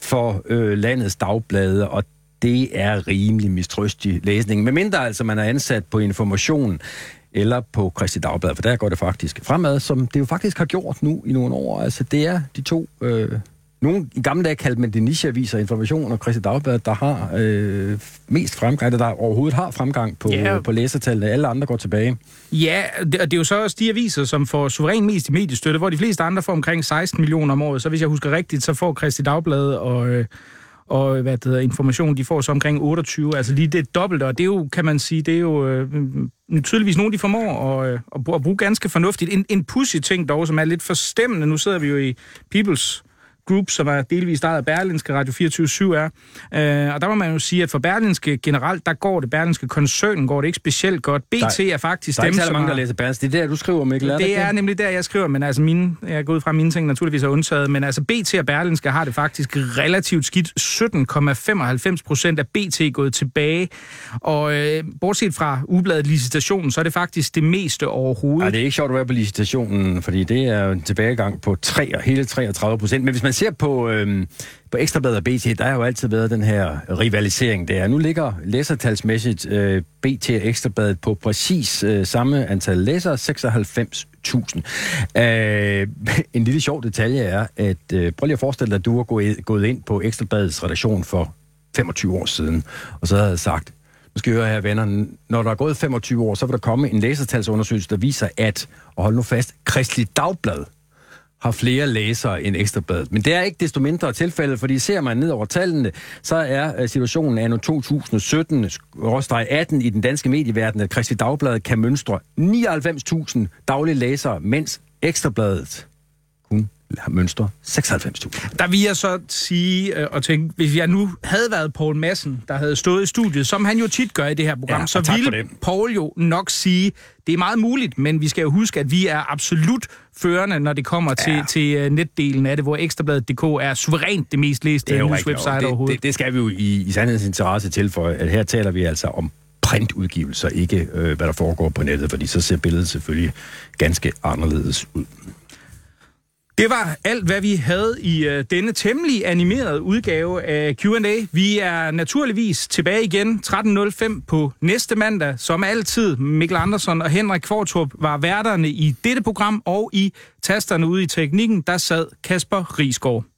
for øh, landets dagblade, og det er rimelig mistrøstig læsning. Med mindre altså, man er ansat på information eller på Kristi Dagblad, for der går det faktisk fremad, som det jo faktisk har gjort nu i nogle år. Altså, det er de to... Øh, nogle, I gamle dage kaldte man det nicheaviser, information og Kristi Dagblad, der har øh, mest fremgang, der overhovedet har fremgang på, Ja. på læsertallene. Alle andre går tilbage. Ja, det, og det er jo så også de aviser, som får suveræn mest i mediestøtte, hvor de fleste andre får omkring 16 millioner om året. Så hvis jeg husker rigtigt, så får Kristi Dagblad og, øh, og hvad det hedder, information, de får så omkring 28, altså lige det dobbelte, og det er jo, kan man sige, det er jo øh, mm, tydeligvis nogen, de formår at, øh, at, at bruge ganske fornuftigt. En, en pussy ting dog, som er lidt forstemmende, nu sidder vi jo i People's Group, som er delvist ejet af Berlinske Radio 24 er. Øh, og der må man jo sige, at for Berlinske generelt, der går det, Berlinske koncernen går det ikke specielt godt. BT Der- er faktisk Der er dem, ikke mange, der læser Berns. Det er der, du skriver, Mikkel. Det ikke er nemlig der, jeg skriver, men altså mine, jeg går ud fra, mine ting naturligvis er undtaget, men altså BT og Berlinske har det faktisk relativt skidt. 17,95 procent af BT gået tilbage, og øh, bortset fra ubladet licitationen, så er det faktisk det meste overhovedet. Ja, det er ikke sjovt at være på licitationen, fordi det er en tilbagegang på 3, hele 33 procent. Men hvis man ser på, øh, på Ekstrabladet og BT, der har jo altid været den her rivalisering der. Nu ligger læsertalsmæssigt øh, BT og Ekstrabladet på præcis øh, samme antal læsere, 96.000. Øh, en lille sjov detalje er, at øh, prøv lige at forestille dig, at du har gået, gået ind på Ekstrabladets redaktion for 25 år siden, og så havde jeg sagt, nu skal I høre her, venner, når der er gået 25 år, så vil der komme en læsertalsundersøgelse, der viser, at, og hold nu fast, Kristelig Dagblad har flere læsere end Ekstrabladet. Men det er ikke desto mindre tilfældet, fordi ser man ned over tallene, så er øh, situationen anno 2017-18 i den danske medieverden, at Kristi Dagblad kan mønstre 99.000 daglige læsere, mens Ekstrabladet kun mønstre 96.000. Der vil jeg så sige øh, og tænke, hvis jeg nu havde været Poul Madsen, der havde stået i studiet, som han jo tit gør i det her program, Ja, så ville. Poul jo nok sige, det er meget muligt, men vi skal jo huske, at vi er absolut førende, når det kommer til, Ja. til uh, netdelen af det, hvor Ekstrabladet.dk er suverænt det mest læste newswebsite det, overhovedet. det, det skal vi jo i, i sandhedens interesse tilføje, at her taler vi altså om printudgivelser, ikke øh, hvad der foregår på nettet, fordi så ser billedet selvfølgelig ganske anderledes ud. Det var alt, hvad vi havde i øh, denne temmelig animerede udgave af Q&A. Vi er naturligvis tilbage igen 13.05 på næste mandag. Som altid, Mikkel Andersen og Henrik Kvartrup var værterne i dette program, og i tasterne ude i teknikken, der sad Kasper Risgaard.